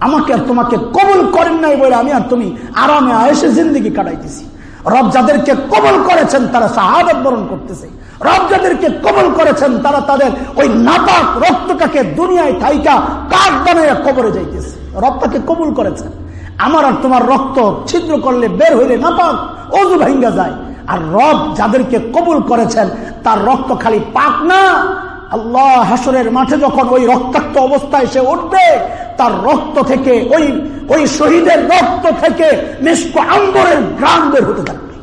S1: আমাকে আর তোমাকে কবুল করেন নাই বলে আমি আর তুমি আরামে আয়েসে জিন্দিগি কাটাইতেছি। রব যাদেরকে কবল করেছেন, তারা শাহাদত বরণ করতেছে। রব যাদেরকে কবল করেছেন, তারা তাদের ওই নাপাক রক্তটাকে দুনিয়ায় থাইকা কাঠ বানাইয়া কবরে যাইতেছে। রব তাকে কবুল করেছেন। আমার আর তোমার রক্ত ছিদ্র করলে বের হইলে নাপাক, অজু ভাঙ্গা যায়। আর রব যাদেরকে কবুল করেছেন, তার রক্ত খালি পাক না আল্লাহ হাসরের মাঠে যখন ওই রক্তাক্ত অবস্থায় সে উঠবে, তার রক্ত থেকে ওই ওই শহীদের রক্ত থেকে নিষ্প আম্বরের গ্রাম বের হতে থাকবে।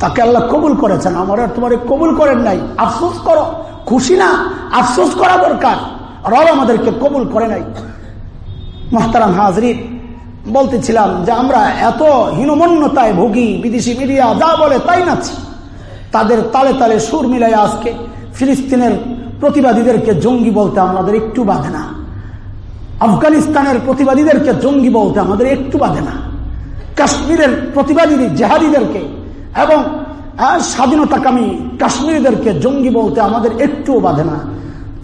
S1: তাকে আল্লাহ কবুল করেছেন। আমার তোমার কবুল করেন নাই। আফসোস করো, খুশি না? আফসোস করা দরকার। রব আমাদেরকে কবুল করে নাই। মহতারাম হাজরিন, বলতেছিলাম যে আমরা এত হীনমন্যতায় ভুগি, বিদেশি মিডিয়া যা বলে তাই নাচ্ছি তাদের তালে তালে সুর মিলাই আজকে। ফিলিস্তিনের প্রতিবাদীদেরকে জঙ্গি বলতে আমাদের একটু বাধে না। আফগানিস্তানের প্রতিবাদীদেরকে জঙ্গি বলতে আমাদের একটু বাধে না। কাশ্মীরের প্রতিবাদী জেহাদিদেরকে এবং স্বাধীনতাকামী কাশ্মীরিদেরকে জঙ্গি বলতে আমাদের একটুও বাধে না।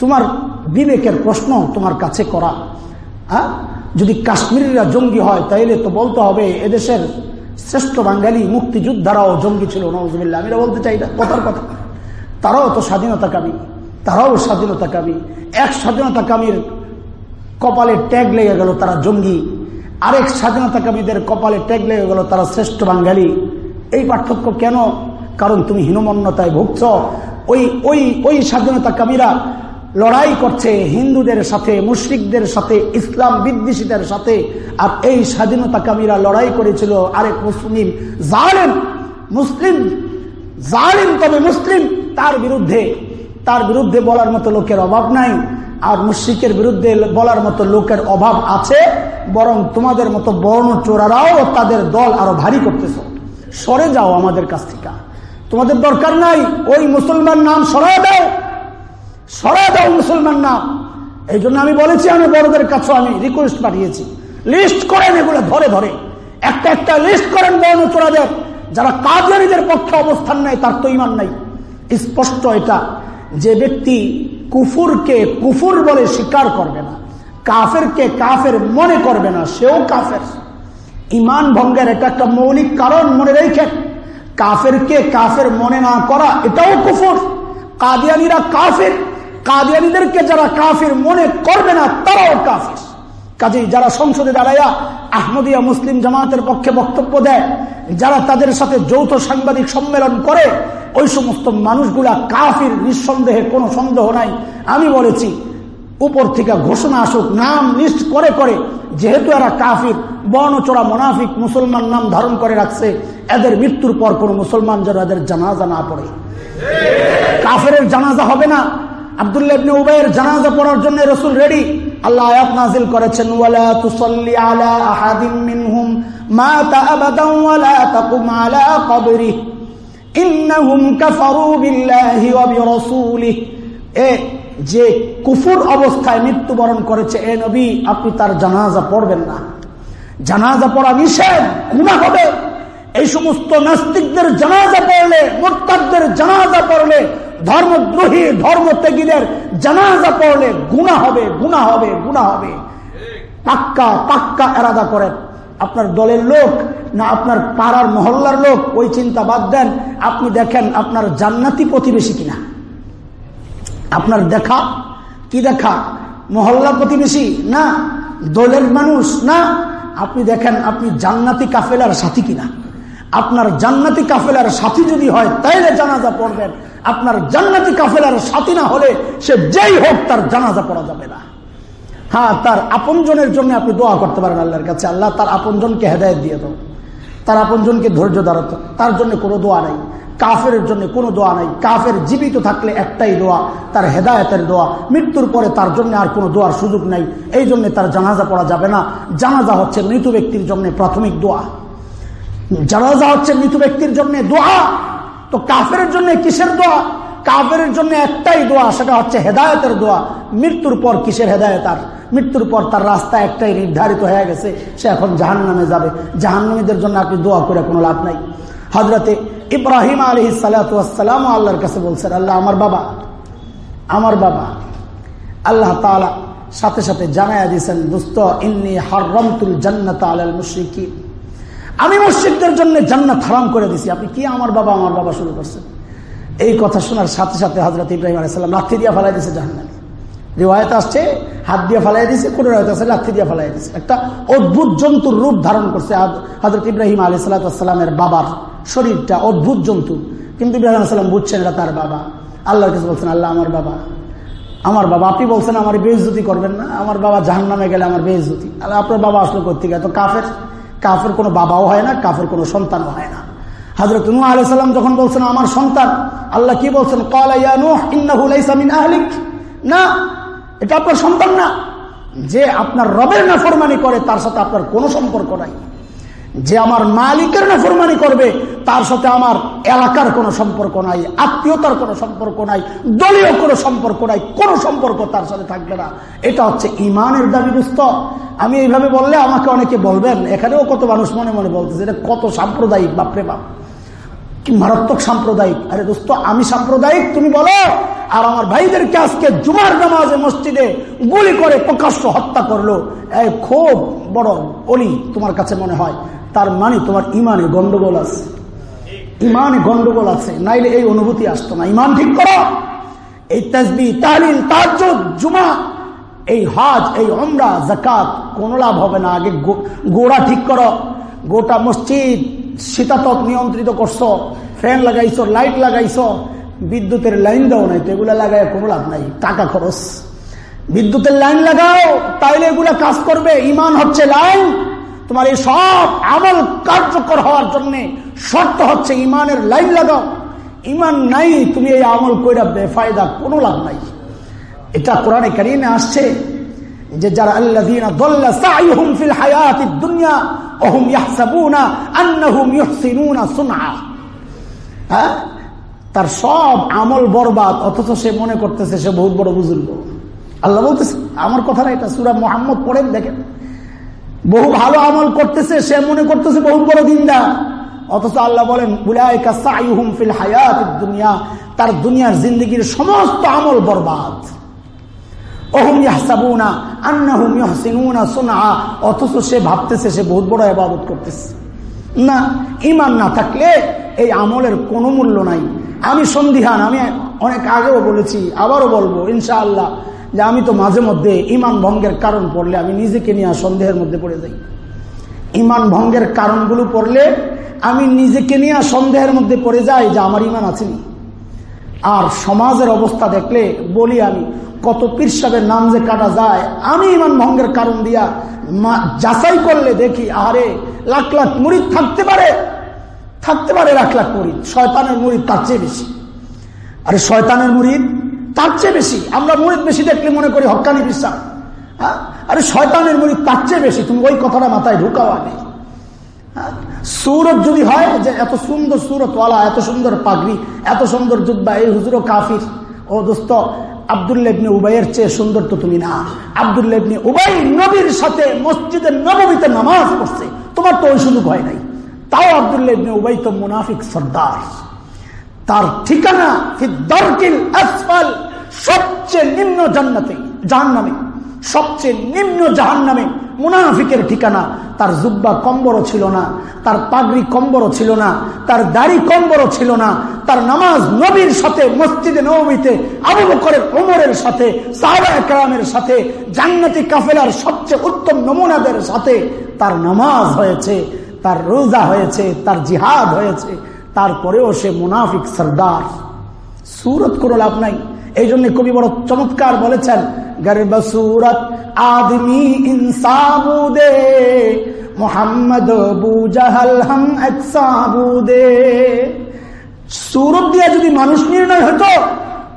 S1: তোমার বিবেকের প্রশ্ন তোমার কাছে করা। হ্যাঁ যদি কাশ্মীরিরা জঙ্গি হয়, তাইলে তো বলতে হবে এদেশের শ্রেষ্ঠ বাঙালি মুক্তিযোদ্ধারাও জঙ্গি ছিল নজমিল্লা আমি বলতে চাই না, কথার কথা। তারাও তো স্বাধীনতা স্বাধীনতাকামী, তারাও স্বাধীনতা স্বাধীনতাকামী। এক স্বাধীনতা স্বাধীনতাকামীর কপালে ট্যাগ লেগে গেল তারা জঙ্গি, আরেক স্বাধীনতাকামীদের কপালে ট্যাগ লেগে গেল তারা শ্রেষ্ঠ বাঙালি। এই পার্থক্য কেন? কারণ তুমি হীনমন্যতায় ভুগছ। ওই ওই ওই স্বাধীনতাকামীরা লড়াই করছে হিন্দুদের সাথে, মুশ্রিকদের সাথে, ইসলাম বিদ্বেষীদের সাথে। আর এই স্বাধীনতাকামীরা লড়াই করেছিল আরেক মুসলিম জালেম, মুসলিম, জালিম তবে মুসলিম। তার বিরুদ্ধে তার বিরুদ্ধে বলার মতো লোকের অভাব নাই, আর মুশ্রিকের বিরুদ্ধে বলার মতো লোকের অভাব আছে, বরং তোমাদের মতো বর্ণ চোরারাও তাদের দল আরও ভারী করতেছ। সরে যাও আমাদের কাছ থেকে। তোমাদের দরকার নাই, ওই মুসলমান নাম সরা দাও। সরা দাও মুসলমান নাম। এই জন্য আমি বলেছি, আমি বড়দের কাছে আমি রিকোয়েস্ট পাঠিয়েছি। লিস্ট করেন এগুলো ধরে ধরে। একটা একটা লিস্ট করেন বর্ণ চোরাদের। যারা কাজের পক্ষে অবস্থান নেয়, তার তো ইমান নাই। স্পষ্ট এটা যে ব্যক্তি কুফুরকে কুফুর বলে স্বীকার করবে না, কাফেরকে কাফের মনে করবে না, সেও কাফের। ইমান ভঙ্গের এটা একটা মৌলিক কারণ মনে রেখে, কাফেরকে কাফের মনে না করা, এটাও কুফুর। কাদিয়ানিরা কাফের, কাদিয়ানিদেরকে যারা কাফির মনে করবে না, তারাও কাফির। কাজেই যারা সংসদে দাঁড়াইয়া আহমদিয়া মুসলিম জামাতের পক্ষে বক্তব্য দেয়, যারা তাদের সাথে যৌথ সাংবাদিক সম্মেলন করে, ওই সমস্ত মানুষগুলা কাফির নিঃসন্দেহে কোনো সন্দেহ নাই। আমি বলেছি, উপর থেকে ঘোষণা আসুক, নাম লিস্ট করে করে, যেহেতু এরা কাফির, বর্ণচোরা মোনাফিক মুসলমান নাম ধারণ করে রাখছে, এদের মৃত্যুর পর কোনো মুসলমান যেন এদের জানাজা না পড়ে। কাফের জানাজা হবে না। আবদুল্লাহ উবাইয়ের জানাজা পড়ার জন্য রসুল রেডি। করেছেন, ওয়ালা এ যে কুফুর অবস্থায় মৃত্যুবরণ করেছে, এ নবী, আপনি তার জানাজা পড়বেন না। জানাজা পড়া নিষেধ, গুনাহ হবে। এই সমস্ত নাস্তিকদের জানাজা পড়লে মোরতাদদের জানাজা পড়লে ধর্মদ্রোহী ধর্ম ত্যাগীদের জানাজা পড়লে গুণা হবে গুণা হবে গুণা হবে। পাক্কা পাক্কা এরাদা করেন আপনার দলের লোক না আপনার পাড়ার মহল্লার লোক, ওই চিন্তা বাদ দেন। আপনি দেখেন আপনার জান্নাতি প্রতিবেশী কিনা। আপনার দেখা কি দেখা? মহল্লা প্রতিবেশী না? দলের মানুষ না? আপনি দেখেন আপনি জান্নাতি কাফেলার সাথী কিনা। আপনার জান্নাতি কাফেলার সাথী যদি হয়, তাইলে জানাজা পড়বেন। আপনার জান্নাতি কাফেলার সাথী না হলে সে যেই হোক, তার জানাজা পড়া যাবে না। হ্যাঁ তার আপনজনের জন্য আপনি দোয়া করতে পারেন আল্লাহর কাছে। আল্লাহ তার আপনজনকে হেদায়ত দিয়ে দাও। তার আপনজনকে ধৈর্য দাঁড়াতো তার জন্য কোনো দোয়া নাই। কাফের জন্য কোনো দোয়া নাই। কাফের জীবিত থাকলে একটাই দোয়া, তার হেদায়তের দোয়া। মৃত্যুর পরে তার জন্য আর কোনো দোয়ার সুযোগ নাই। এই জন্য তার জানাজা পড়া যাবে না। জানাজা হচ্ছে মৃত ব্যক্তির জন্য প্রাথমিক দোয়া। জানাজা হচ্ছে মৃত ব্যক্তির জন্য দোয়া। তো কাফের জন্য কিসের দোয়া? কাফের জন্য একটাই দোয়া, সেটা হচ্ছে হেদায়তের দোয়া। মৃত্যুর পর কিসের হেদায়ত আর? মৃত্যুর পর তার রাস্তা একটাই নির্ধারিত হয়ে গেছে, সে এখন জাহান নামে যাবে। জাহান্নামীদের জন্য আপনি দোয়া করে কোনো লাভ নাই। হজরতে ইব্রাহিম আলহি সালাতাম আল্লাহর কাছে বলছেন, আল্লাহ আমার বাবা আমার বাবা। আল্লাহ তালা সাথে সাথে জানাইয়া দিয়েছেন, দুস্ত, ইন্নি হারমতুল জান্নাত আলাল মুশ্রিকি আমি মুশ্রিকদের জন্য জান্নাত হারাম করে দিছি আপনি কি আমার বাবা আমার বাবা শুরু করছেন? এই কথা শোনার সাথে সাথে হজরত ইব্রাহিম আলাইসাল্লাম লাথি দিয়া ফেলাই দিয়েছে জাহান্নামে। রিওয়ায়ত আসছে, হাত দিয়ে ফেলাই দিছে কোন রেওয়ায়ত আছে লাথি দিয়ে ফেলাই দিছে একটা অদ্ভুত জন্তুর রূপ ধারণ করছে হজরত ইব্রাহিম আলী সাল্লাতামের বাবার শরীরটা, অদ্ভুত জন্তু। কিন্তু ইব্রাহিম সাল্লাম বুঝছেন এটা তার বাবা। আল্লাহর কাছে বলছেন, আল্লাহ, আমার বাবা। আমার বাবা, আপনি বলছেন আমার বেইজ্জতি করবেন না, আমার বাবা জাহান নামে গেলে আমার আল্লাহ, আপনার বাবা আসলো করতে গেলে তো কাফের। কাফের কোনো বাবাও হয় না, কাফের কোনো সন্তানও হয় না। হাজরত নু আলাইসাল্লাম যখন বলছেন, আমার সন্তান আল্লাহ কি বলছেন? না, এটা আপনার সন্তান না। যে আপনার রবের নাফরমানি করে, তার সাথে আপনার কোনো সম্পর্ক নাই। যে আমার মালিকের না ফরমানি করবে, তার সাথে আমার এলাকার কোনো সম্পর্ক নাই, আত্মীয়তার কোনো সম্পর্ক নাই, দলীয় কোনো সম্পর্ক নাই, কোনো সম্পর্ক তার সাথে থাকবে না। এটা হচ্ছে ইমানের দাবি দুস্থ আমি এইভাবে বললে আমাকে অনেকে বলবেন, এখানেও কত মানুষ মনে মনে বলতেছে, এটা কত সাম্প্রদায়িক, বাপরে বাপ। কি মারাত্মক সাম্প্রদায়িক। আরে দোস্ত, আমি সাম্প্রদায়িক, তুমি বলো। আর আমার ভাইদেরকে আজকে জুমার নামাজে মসজিদে গুলি করে প্রকাশ্য হত্যা করল। এই খুব বড় অলি তোমার কাছে মনে হয়। তার মানে তোমার ইমানে গন্ডগোল আছে। ইমানে গন্ডগোল আছে। নাইলে এই অনুভূতি আসতো না। ইমান ঠিক করো। এই তসবি, তাহলিল তাজ জুমা, এই হজ, এই অমরা জাকাত কোনো লাভ হবে না। আগে গোড়া ঠিক করো। গোটা মসজিদ শীতাতপ নিয়ন্ত্রিত করছ। ফ্যান লাগাইছো, লাইট লাগাইছো। বিদ্যুতের লাইন দাও নাই তো এগুলা লাগাই কোনো লাভ নাই। টাকা খরচ। বিদ্যুতের লাইন লাগাও, তাইলে এগুলা কাজ করবে। ইমান হচ্ছে লাইন। তোমার এই সব আমল কার্যকর হওয়ার জন্য শর্ত হচ্ছে ইমানের লাইন লাগাও। ইমান নাই, তুমি এই আমল কইরা বেফায়দা কোনো লাভ নাই। এটা কোরআনে কারিমে আসছে যে যারা আল্লাহ দল্লা সাইহুম ফিল হায়াতিদ দুনিয়া অহুম ইয়াহসাবুনা আন্নাহুম ইহসিনুনা সুনআ। হ্যাঁ? তার সব আমল বরবাদ, অথচ সে মনে করতেছে সে বহুত বড় বুজুর্গ। আল্লাহ বলতেছে, আমার কথা না এটা, সুরা মোহাম্মদ পড়েন দেখেন। বহু ভালো আমল করতেছে, সে মনে করতেছে বহুত বড় দিনদা। অথচ আল্লাহ বলেন ফিল দুনিয়া, তার দুনিয়ার জিন্দগির সমস্ত আমল বরবাদ। অথচ সে ভাবতেছে সে বহুত বড় করতেছে। না ইমান না থাকলে এই আমলের কোনো মূল্য নাই। আমি সন্দিহান, আমি অনেক আগেও বলেছি, আবারও বলব, ইনশাআল্লাহ, যে আমি তো মাঝে মধ্যে ইমান ভঙ্গের কারণ পড়লে আমি নিজেকে নিয়ে সন্দেহের মধ্যে পড়ে যাই। ইমান ভঙ্গের কারণগুলো পড়লে আমি নিজেকে নিয়ে সন্দেহের মধ্যে পড়ে যাই যে আমার ইমান আছেনি আর সমাজের অবস্থা দেখলে বলি আমি, কত পীরসাবের নাম যে কাটা যায়, আমি ইমান ভঙ্গের কারণ দিয়া যাচাই করলে দেখি আরে লাখ লাখ মুড়িদ থাকতে পারে। থাকতে পারে এক লাখ মুড়িদ শয়তানের মুড়িদ তার চেয়ে বেশি। আরে শয়তানের মুড়িদ তার চেয়ে বেশি। আমরা মুড়িদ বেশি দেখলে মনে করি হকানি বিশ্বাস হ্যাঁ? আরে শয়তানের মুড়িদ তার চেয়ে বেশি। তুমি ওই কথাটা মাথায় ঢুকাও আগে। হ্যাঁ? সুরত যদি হয় যে এত সুন্দর সুরতওয়ালা, এত সুন্দর পাগড়ি, এত সুন্দর জুব্বা, এই হুজুর কাফির। ও দোস্ত আবদুল্লেবনে উবাইয়ের চেয়ে সুন্দর তো তুমি না। আবদুল্লেবনে উবাই নবীর সাথে মসজিদের নবমীতে নামাজ পড়ছে। তোমার তো ওই সুযোগ হয় নাই। তাও আবদুল্লেবনে উবাই তো মুনাফিক সর্দার। তার ঠিকানা সবচেয়ে নিম্ন জান্নাতে, জাহান্নামে, সবচেয়ে নিম্ন জাহান নামে মুনাফিকের ঠিকানা। তার জুব্বা কম্বরও ছিল না, তার পাগড়ি কম্বরও ছিল না, তার দাড়ি কম্বরও ছিল না, তার নামাজ নবীর সাথে, মসজিদে নবীতে, আবু বকরের ওমরের সাথে, সাহাবা একরামের সাথে, জান্নাতি কাফেলার সবচেয়ে উত্তম নমুনাদের সাথে তার নামাজ হয়েছে। তার রোজা হয়েছে, তার জিহাদ হয়েছে, তারপরেও সে মুনাফিক সর্দার। সুরত কোনো লাভ নাই। এই জন্য কবি বড় চমৎকার বলেছেন, গর্ব সুরত আদমি ইনসাবুদে মোহাম্মদ বুজাহাল একসাবুদে সুরত দিয়ে যদি মানুষ নির্ণয় হতো,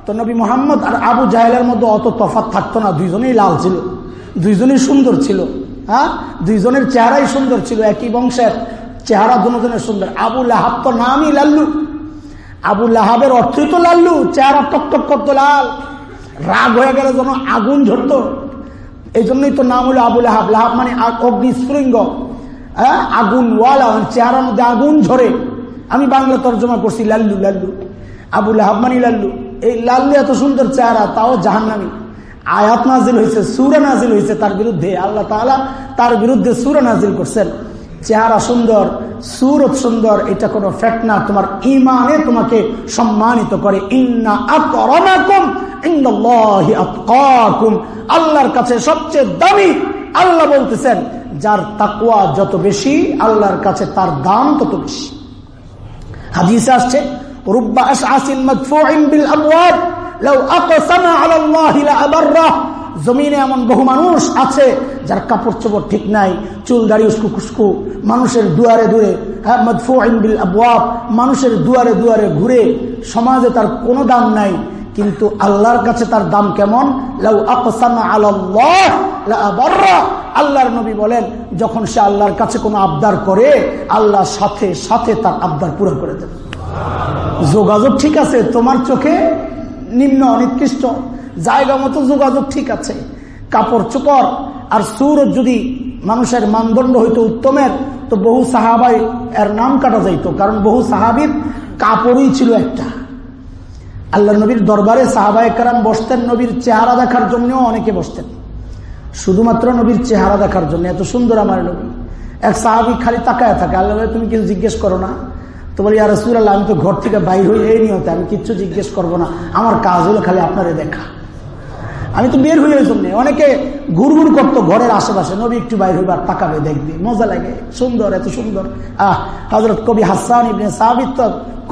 S1: তো নবী মোহাম্মদ আর আবু জাহেলের মধ্যে অত তফাত থাকতো না। দুইজনেই লাল ছিল, দুইজনই সুন্দর ছিল। হ্যাঁ? দুইজনের চেহারাই সুন্দর ছিল, একই বংশের। চেহারা দুজনের সুন্দর। আবু লাহাব তো নামই লাল্লু। আবু লাহাবের অর্থই তো লাল্লু। চেহারা টক টক করতো লাল। রাগ হয়ে গেলে যেন আগুন ঝরত এই জন্যই তো নাম হলো আবু লাহাব। লাহাব মানে অগ্নি স্ফুলিঙ্গ হ্যাঁ? আগুন ওয়ালা মানে চেহারার মধ্যে আগুন ঝরে আমি বাংলা তর্জমা করছি, লাল্লু লাল্লু। আবু লাহাব মানে লাল্লু। এই লাল্লু এত সুন্দর চেহারা, তাও জাহান্নামি। আয়াত নাজিল হয়েছে, সুরা নাজিল হয়েছে, তার বিরুদ্ধে আল্লাহ তালা তার বিরুদ্ধে সুরা নাজিল করছেন। চেহারা সুন্দর, সুরত সুন্দর, এটা কোনো ফ্যাক্ট না, তোমার ইমানে তোমাকে সম্মানিত করে। ইন্না আল্লাহর কাছে সবচেয়ে দামি আল্লাহ বলতেছেন, যার তাকুয়া যত বেশি, আল্লাহর কাছে তার দাম তত বেশি। হাদিসে আসছে, রুব্বা আমওয়াত লাউ জমিনে এমন বহু মানুষ আছে যার কাপড় চোপড় ঠিক নাই, চুল দাড়ি উস্কু খুস্কু, মানুষের দুয়ারে দূরে হ্যাঁ মানুষের দুয়ারে দুয়ারে ঘুরে সমাজে তার কোনো দাম নাই, কিন্তু আল্লাহর কাছে তার দাম কেমন? আল্লাহর নবী বলেন, যখন সে আল্লাহর কাছে কোনো আবদার করে, আল্লাহ সাথে সাথে তার আবদার পুরো করে দেবে। যোগাযোগ ঠিক আছে তোমার চোখে? নিম্ন অনিকৃষ্ট জায়গা মতো যোগাযোগ ঠিক আছে। কাপড় চোপড় আর সুর যদি মানুষের মানদণ্ড হইতো উত্তমের, তো বহু সাহাবাই এর নাম কাটা যাইতো। কারণ বহু সাহাবির কাপড়ই ছিল একটা। আল্লাহ নবীর দরবারে সাহাবাই কারাম বসতেন, নবীর চেহারা দেখার জন্যও অনেকে বসতেন। শুধুমাত্র নবীর চেহারা দেখার জন্য। এত সুন্দর আমার নবী। এক সাহাবি খালি তাকায় থাকে। আল্লাহ তুমি কিছু জিজ্ঞেস করো না। তো বলি আর রসুল আল্লাহ আমি তো ঘর থেকে বাইর হয়ে এই নিয়তে আমি কিচ্ছু জিজ্ঞেস করব না। আমার কাজ হলো খালি আপনারে দেখা। আমি তো বের হয়ে যাই অনেকে গুড়গুড় করতো ঘরের আশেপাশে, নবী, একটু বাইর হইবার তাকাবে দেখবি। মজা লাগে। সুন্দর, এত সুন্দর। আহ হজরত কবি হাসান ইবনে সাহাবিত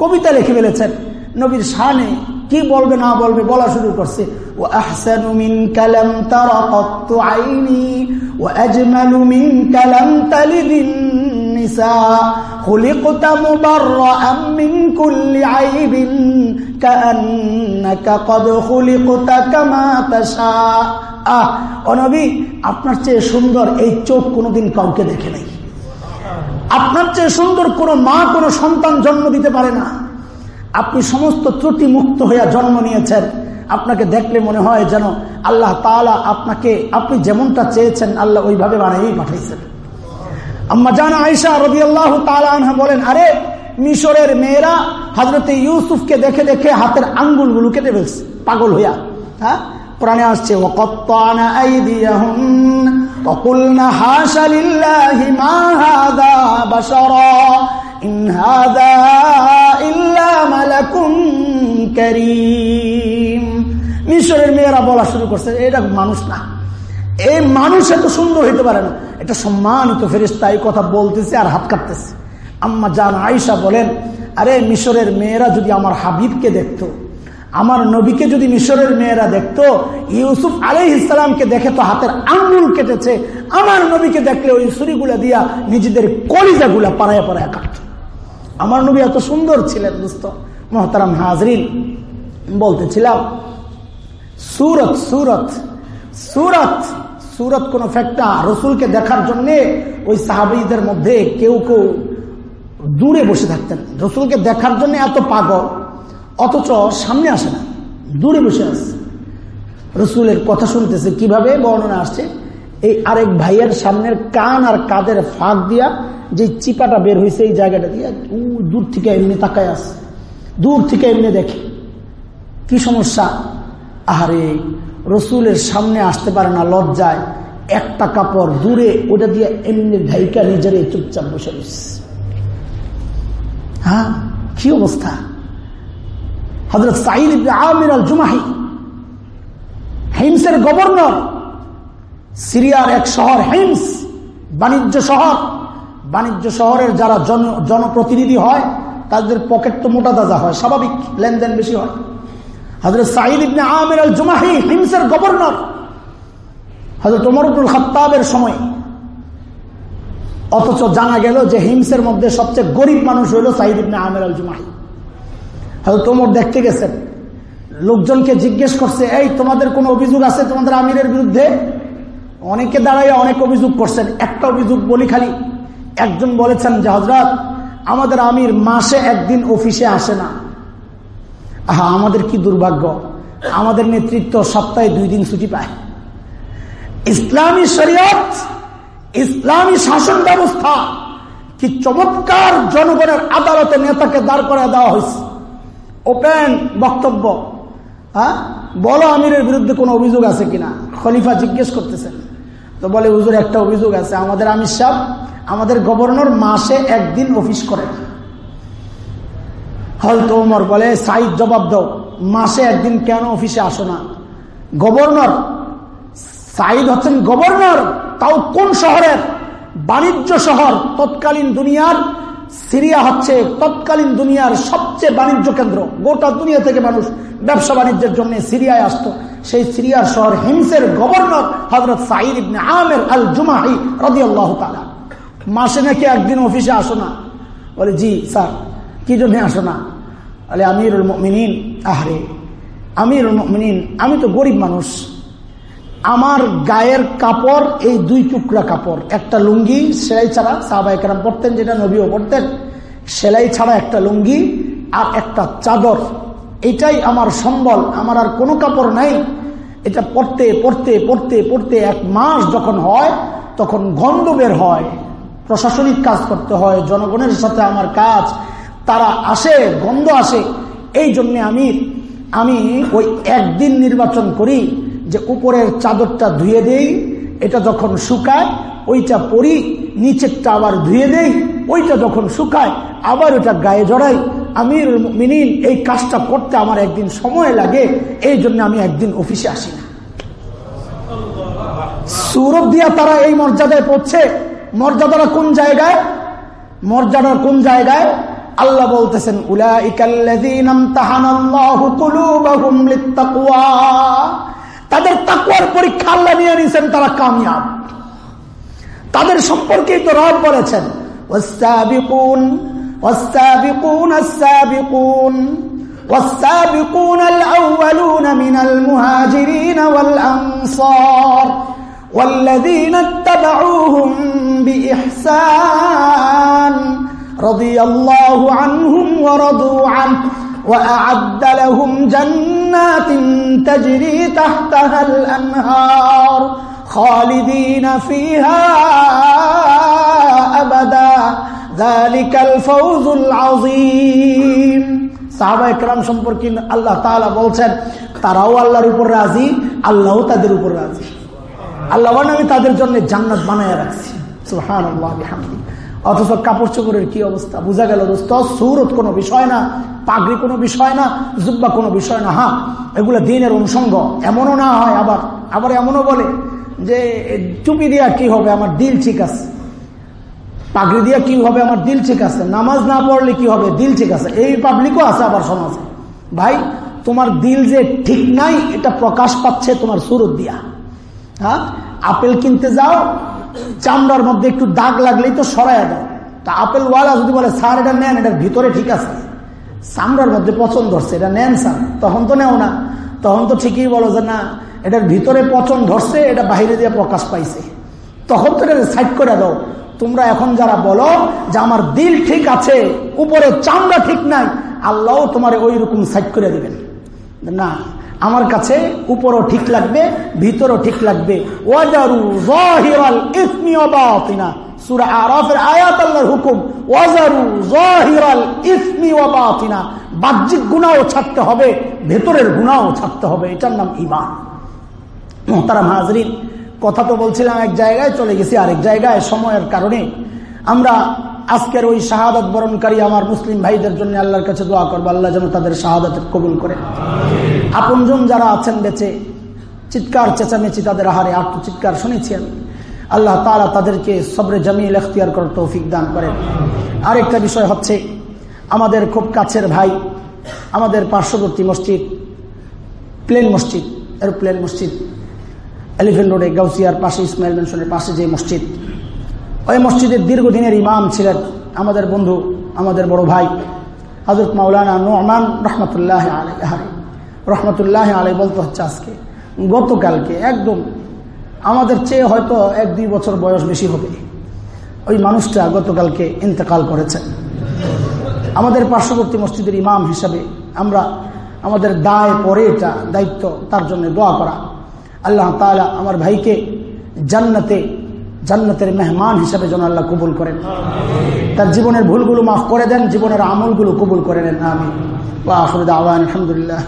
S1: কবিতা লিখে ফেলেছেন, নবীর শানে কি বলবে, না বলবে, বলা শুরু করছে ও আহসানু মিন কালাম তারাকাত আইনি, ওয়া আজমালু মিন কালাম তালিদিন নিসা। خلقت مبرأ من كل عيب كأنك قد خلقت كما تشاء আহ অনবী আপনার চেয়ে সুন্দর এই চোখ কোনোদিন কাউকে দেখে নাই আপনার চেয়ে সুন্দর কোনো মা কোনো সন্তান জন্ম দিতে পারে না আপনি সমস্ত ত্রুটি মুক্ত হইয়া জন্ম নিয়েছেন আপনাকে দেখলে মনে হয় যেন আল্লাহ তালা আপনাকে আপনি যেমনটা চেয়েছেন আল্লাহ ওইভাবে বানাই পাঠাইছেন আম্মা জানা আয়সা রবি আল্লাহ বলেন, আরে, মিশরের মেয়েরা হজরতে ইউসুফকে দেখে দেখে হাতের আঙ্গুলগুলো কেটে ফেলছে, পাগল হইয়া। হ্যাঁ? প্রাণে আসছে মিশরের মেয়েরা বলা শুরু করছে, এটা মানুষ না। এই মানুষ এত সুন্দর হইতে পারে না। এটা সম্মানিত ফেরিস্তা এই কথা বলতেছে আর হাত কাটতেছে আম্মা জান আয়সা বলেন, আরে, মিশরের মেয়েরা যদি আমার হাবিবকে দেখতো, আমার নবীকে যদি মিশরের মেয়েরা দেখতো, ইউসুফ আলাই ইসলামকে দেখে তো হাতের আঙ্গুল কেটেছে। আমার নবীকে দেখলে ওই ছুরিগুলা দিয়া নিজেদের কলিজাগুলা পাড়ায় পাড়ায় কাটত আমার নবী এত সুন্দর ছিলেন, দোস্ত। মহতারাম হাজরিন, বলতেছিলাম, সুরত সুরত সুরত সুরত কোন ফ্যাক্টা রসুলকে দেখার জন্য ওই সাহাবিদের মধ্যে কেউ কেউ দূরে বসে থাকতেন। রসুলকে দেখার জন্য এত পাগল, অথচ সামনে আসে না, দূরে বসে আসছে রসুলের কথা শুনতেছে, কীভাবে বর্ণনা আসছে? এই আরেক ভাইয়ের সামনের কান আর কাদের ফাঁক দিয়া যে চিপাটা বের হয়েছে এই জায়গাটা দিয়ে দূর থেকে এমনি তাকায় আসছে দূর থেকে এমনি দেখে। কি সমস্যা? আহারে রসুলের সামনে আসতে পারে না, লজ্জায়। একটা কাপড় দূরে, ওটা দিয়ে এমনি ঢাইকা নিজের চুপচাপ বসে হ্যাঁ? কি অবস্থা? হজরত সাইদ আমির আল জুমাহি হিমসের গভর্নর, সিরিয়ার এক শহর হিমস, বাণিজ্য শহর। বাণিজ্য শহরের যারা জন, জনপ্রতিনিধি হয়, তাদের পকেট তো মোটা দাজা হয়, স্বাভাবিক লেনদেন বেশি হয়। হজরত সাইদ ইবনে আমির আল জুমাহি হিমসের গভর্নর। হজরত ওমরুল খত্তাবের সময়। অথচ জানা গেল যে হিমসের মধ্যে সবচেয়ে গরিব মানুষ হইল সাইদ ইবনে আমির আল জুমাহি হজরত ওমর দেখতে গেছেন। লোকজনকে জিজ্ঞেস করছে, এই, তোমাদের কোন অভিযোগ আছে তোমাদের আমিরের বিরুদ্ধে? অনেকে দাঁড়াইয়া অনেক অভিযোগ করছেন। একটা অভিযোগ বলি খালি। একজন বলেছেন যে হজরত আমাদের আমির মাসে একদিন অফিসে আসে না। আহা, আমাদের কি দুর্ভাগ্য? আমাদের নেতৃত্ব সপ্তাহে দুই দিন ছুটি পায়। ইসলামী শরীয়ত, ইসলামী শাসন ব্যবস্থা কি চমৎকার জনগণের আদালতে নেতাকে দাঁড় করে দেওয়া হয়েছে। ওপেন বক্তব্য হ্যাঁ বলো আমিরের বিরুদ্ধে কোনো অভিযোগ আছে কিনা? খলিফা জিজ্ঞেস করতেছেন। তো বলে, হুজুর, একটা অভিযোগ আছে। আমাদের আমির সাহ আমাদের গভর্নর মাসে একদিন অফিস করে হয়তো ওমর বলে সাইদ জবাব দাও। মাসে একদিন কেন অফিসে আসো না? গভর্নর সাইদ হচ্ছেন গভর্নর, তাও কোন শহরের? বাণিজ্য শহর, তৎকালীন দুনিয়ার, সিরিয়া হচ্ছে তৎকালীন দুনিয়ার সবচেয়ে বাণিজ্য কেন্দ্র। গোটা দুনিয়া থেকে মানুষ ব্যবসা বাণিজ্যের জন্য সিরিয়ায় আসতো। সেই সিরিয়ার শহর হিমসের গভর্নর হজরত সাইদ ইবনে আমের আল জুমাহি রদি আল্লাহ মাসে নাকি একদিন অফিসে আসো না? বলে, জি, স্যার। কি জন্য আসো না? বলে আমিরুল মিনীন আহরে। আমিরুল মিনীন আমি তো গরিব মানুষ। আমার গায়ের কাপড়, এই দুই টুকরা কাপড়, একটা লুঙ্গি, সেলাই ছাড়া সাহবাইকার পড়তেন যেটা নবীও পড়তেন সেলাই ছাড়া একটা লুঙ্গি আর একটা চাদর। এটাই আমার সম্বল, আমার আর কোনো কাপড় নাই। এটা পড়তে পড়তে পড়তে পড়তে এক মাস যখন হয়, তখন গন্ধ বের হয়। প্রশাসনিক কাজ করতে হয়, জনগণের সাথে আমার কাজ। তারা আসে, গন্ধ আসে। এই জন্য আমি আমি ওই একদিন নির্বাচন করি যে উপরের চাদরটা ধুয়ে দেই, এটা যখন শুকায়, ওইটা পরি, নিচেরটা আবার ধুয়ে দেই, ওইটা যখন শুকায়, আবার ওটা গায়ে জড়াই। আমির মিনিন এই কাজটা করতে আমার একদিন সময় লাগে, এই জন্য আমি একদিন অফিসে আসি না। সুরত দিয়া তারা এই মর্যাদায় পড়ছে। মর্যাদাটা কোন জায়গায়? মর্যাদা কোন জায়গায়? আল্লাহ বলতেছেন তাদের তাকুয়ার পরীক্ষা আল্লাহ নিয়ে নিয়েছেন তারা কামিয়াব তাদের সম্পর্কেই তো রব বলেছেন والسابقون والسابقون السابقون والسابقون الأولون من المهاجرين والأنصار والذين اتبعوهم بإحسان رضي الله عنهم ورضوا عنه وأعد لهم جنات تجري تحتها الأنهار خالدين فيها أبدا ذلك الفوز العظيم সাহাবা একরাম সম্পর্কে আল্লাহ তাআলা বলছেন তারাও আল্লাহর উপর রাজি আল্লাহও তাদের উপর রাজি আল্লাহ আমি তাদের জন্য জান্নাত বানায় রাখছি সুহান অথচ কাপড় চোপড়ের কি অবস্থা? বোঝা গেল দোস্ত, সুরত কোনো বিষয় না, পাগড়ি কোনো বিষয় না, জুব্বা কোনো বিষয় না হ্যাঁ এগুলো দিনের অনুষঙ্গ। এমনও না হয় আবার আবার এমনও বলে যে চুপি দিয়া কি হবে, আমার দিল ঠিক আছে। পাগড়ি দিয়া কি হবে, আমার দিল ঠিক আছে। নামাজ না পড়লে কি হবে, দিল ঠিক আছে। এই পাবলিকও আছে আবার সমাজে। ভাই, তোমার দিল যে ঠিক নাই, এটা প্রকাশ পাচ্ছে তোমার সুরত দিয়া। হ্যাঁ আপেল কিনতে যাও চামড়ার মধ্যে একটু দাগ লাগলেই তো সরাই দাও। তা আপেল ওয়ালা যদি বলে, স্যার, এটা নেন, এটার ভিতরে ঠিক আছে। চামড়ার মধ্যে পছন্দ ধরছে, এটা নেন, স্যার, তখন তো নেও না। তখন তো ঠিকই বলো যে, না, এটার ভিতরে পচন ধরছে, এটা বাহিরে দিয়ে প্রকাশ পাইছে। তখন তো এটা সাইড করে দাও। তোমরা এখন যারা বলো যে, আমার দিল ঠিক আছে, উপরে চামড়া ঠিক নাই, আল্লাহ তোমার ওই রকম সাইড করে দিবেন। না আমার কাছে উপরও ঠিক লাগবে, ভিতরও ঠিক লাগবে। ওয়াজারু আয়াত আল্লাহর হুকুম। ওয়াজারু বাহ্যিক ছাড়তে হবে, ভেতরের ছাড়তে হবে। এটার নাম হাজরিন, কথা তো বলছিলাম এক জায়গায়, চলে গেছি আরেক জায়গায়। সময়ের কারণে আমরা আজকের ওই শাহাদত বরণকারী আমার মুসলিম ভাইদের জন্য আল্লাহর কাছে দোয়া করব, আল্লাহ যেন তাদের শাহাদত কবুল করে। আপনজন যারা আছেন বেঁচে, চিৎকার, চেঁচামেচি তাদের আহারে চিৎকার শুনেছি আমি। আল্লাহ তালা তাদেরকে সবরে জামিল এখতিয়ার করার তৌফিক দান করেন। আরেকটা বিষয় হচ্ছে, আমাদের খুব কাছের ভাই, আমাদের পার্শ্ববর্তী মসজিদ, প্লেন মসজিদ, এরোপ্লেন মসজিদ, এলিফেন্ট রোডে গাউসিয়ার পাশে, ইসমাইল মেনশনের পাশে যে মসজিদ ওই মসজিদের দীর্ঘদিনের ইমাম ছিলেন আমাদের বন্ধু, আমাদের বড় ভাই হজরত মাওলানা নোমান রহমতুল্লাহ আলী রহমতুল্লাহ আলী বলতে হচ্ছে আজকে। গতকালকে একদম আমাদের চেয়ে হয়তো এক দুই বছর বয়স বেশি হবে। ওই মানুষটা গতকালকে ইন্তেকাল করেছেন আমাদের পার্শ্ববর্তী মসজিদের ইমাম হিসাবে আমরা আমাদের দায় পরে এটা দায়িত্ব তার জন্য দোয়া করা। আল্লাহ তালা আমার ভাইকে জান্নাতে জান্নাতের মেহমান হিসাবে যেন আল্লাহ কবুল করেন। তার জীবনের ভুলগুলো মাফ করে দেন, জীবনের আমলগুলো কবুল করে নেন। আমি আলহামদুলিল্লাহ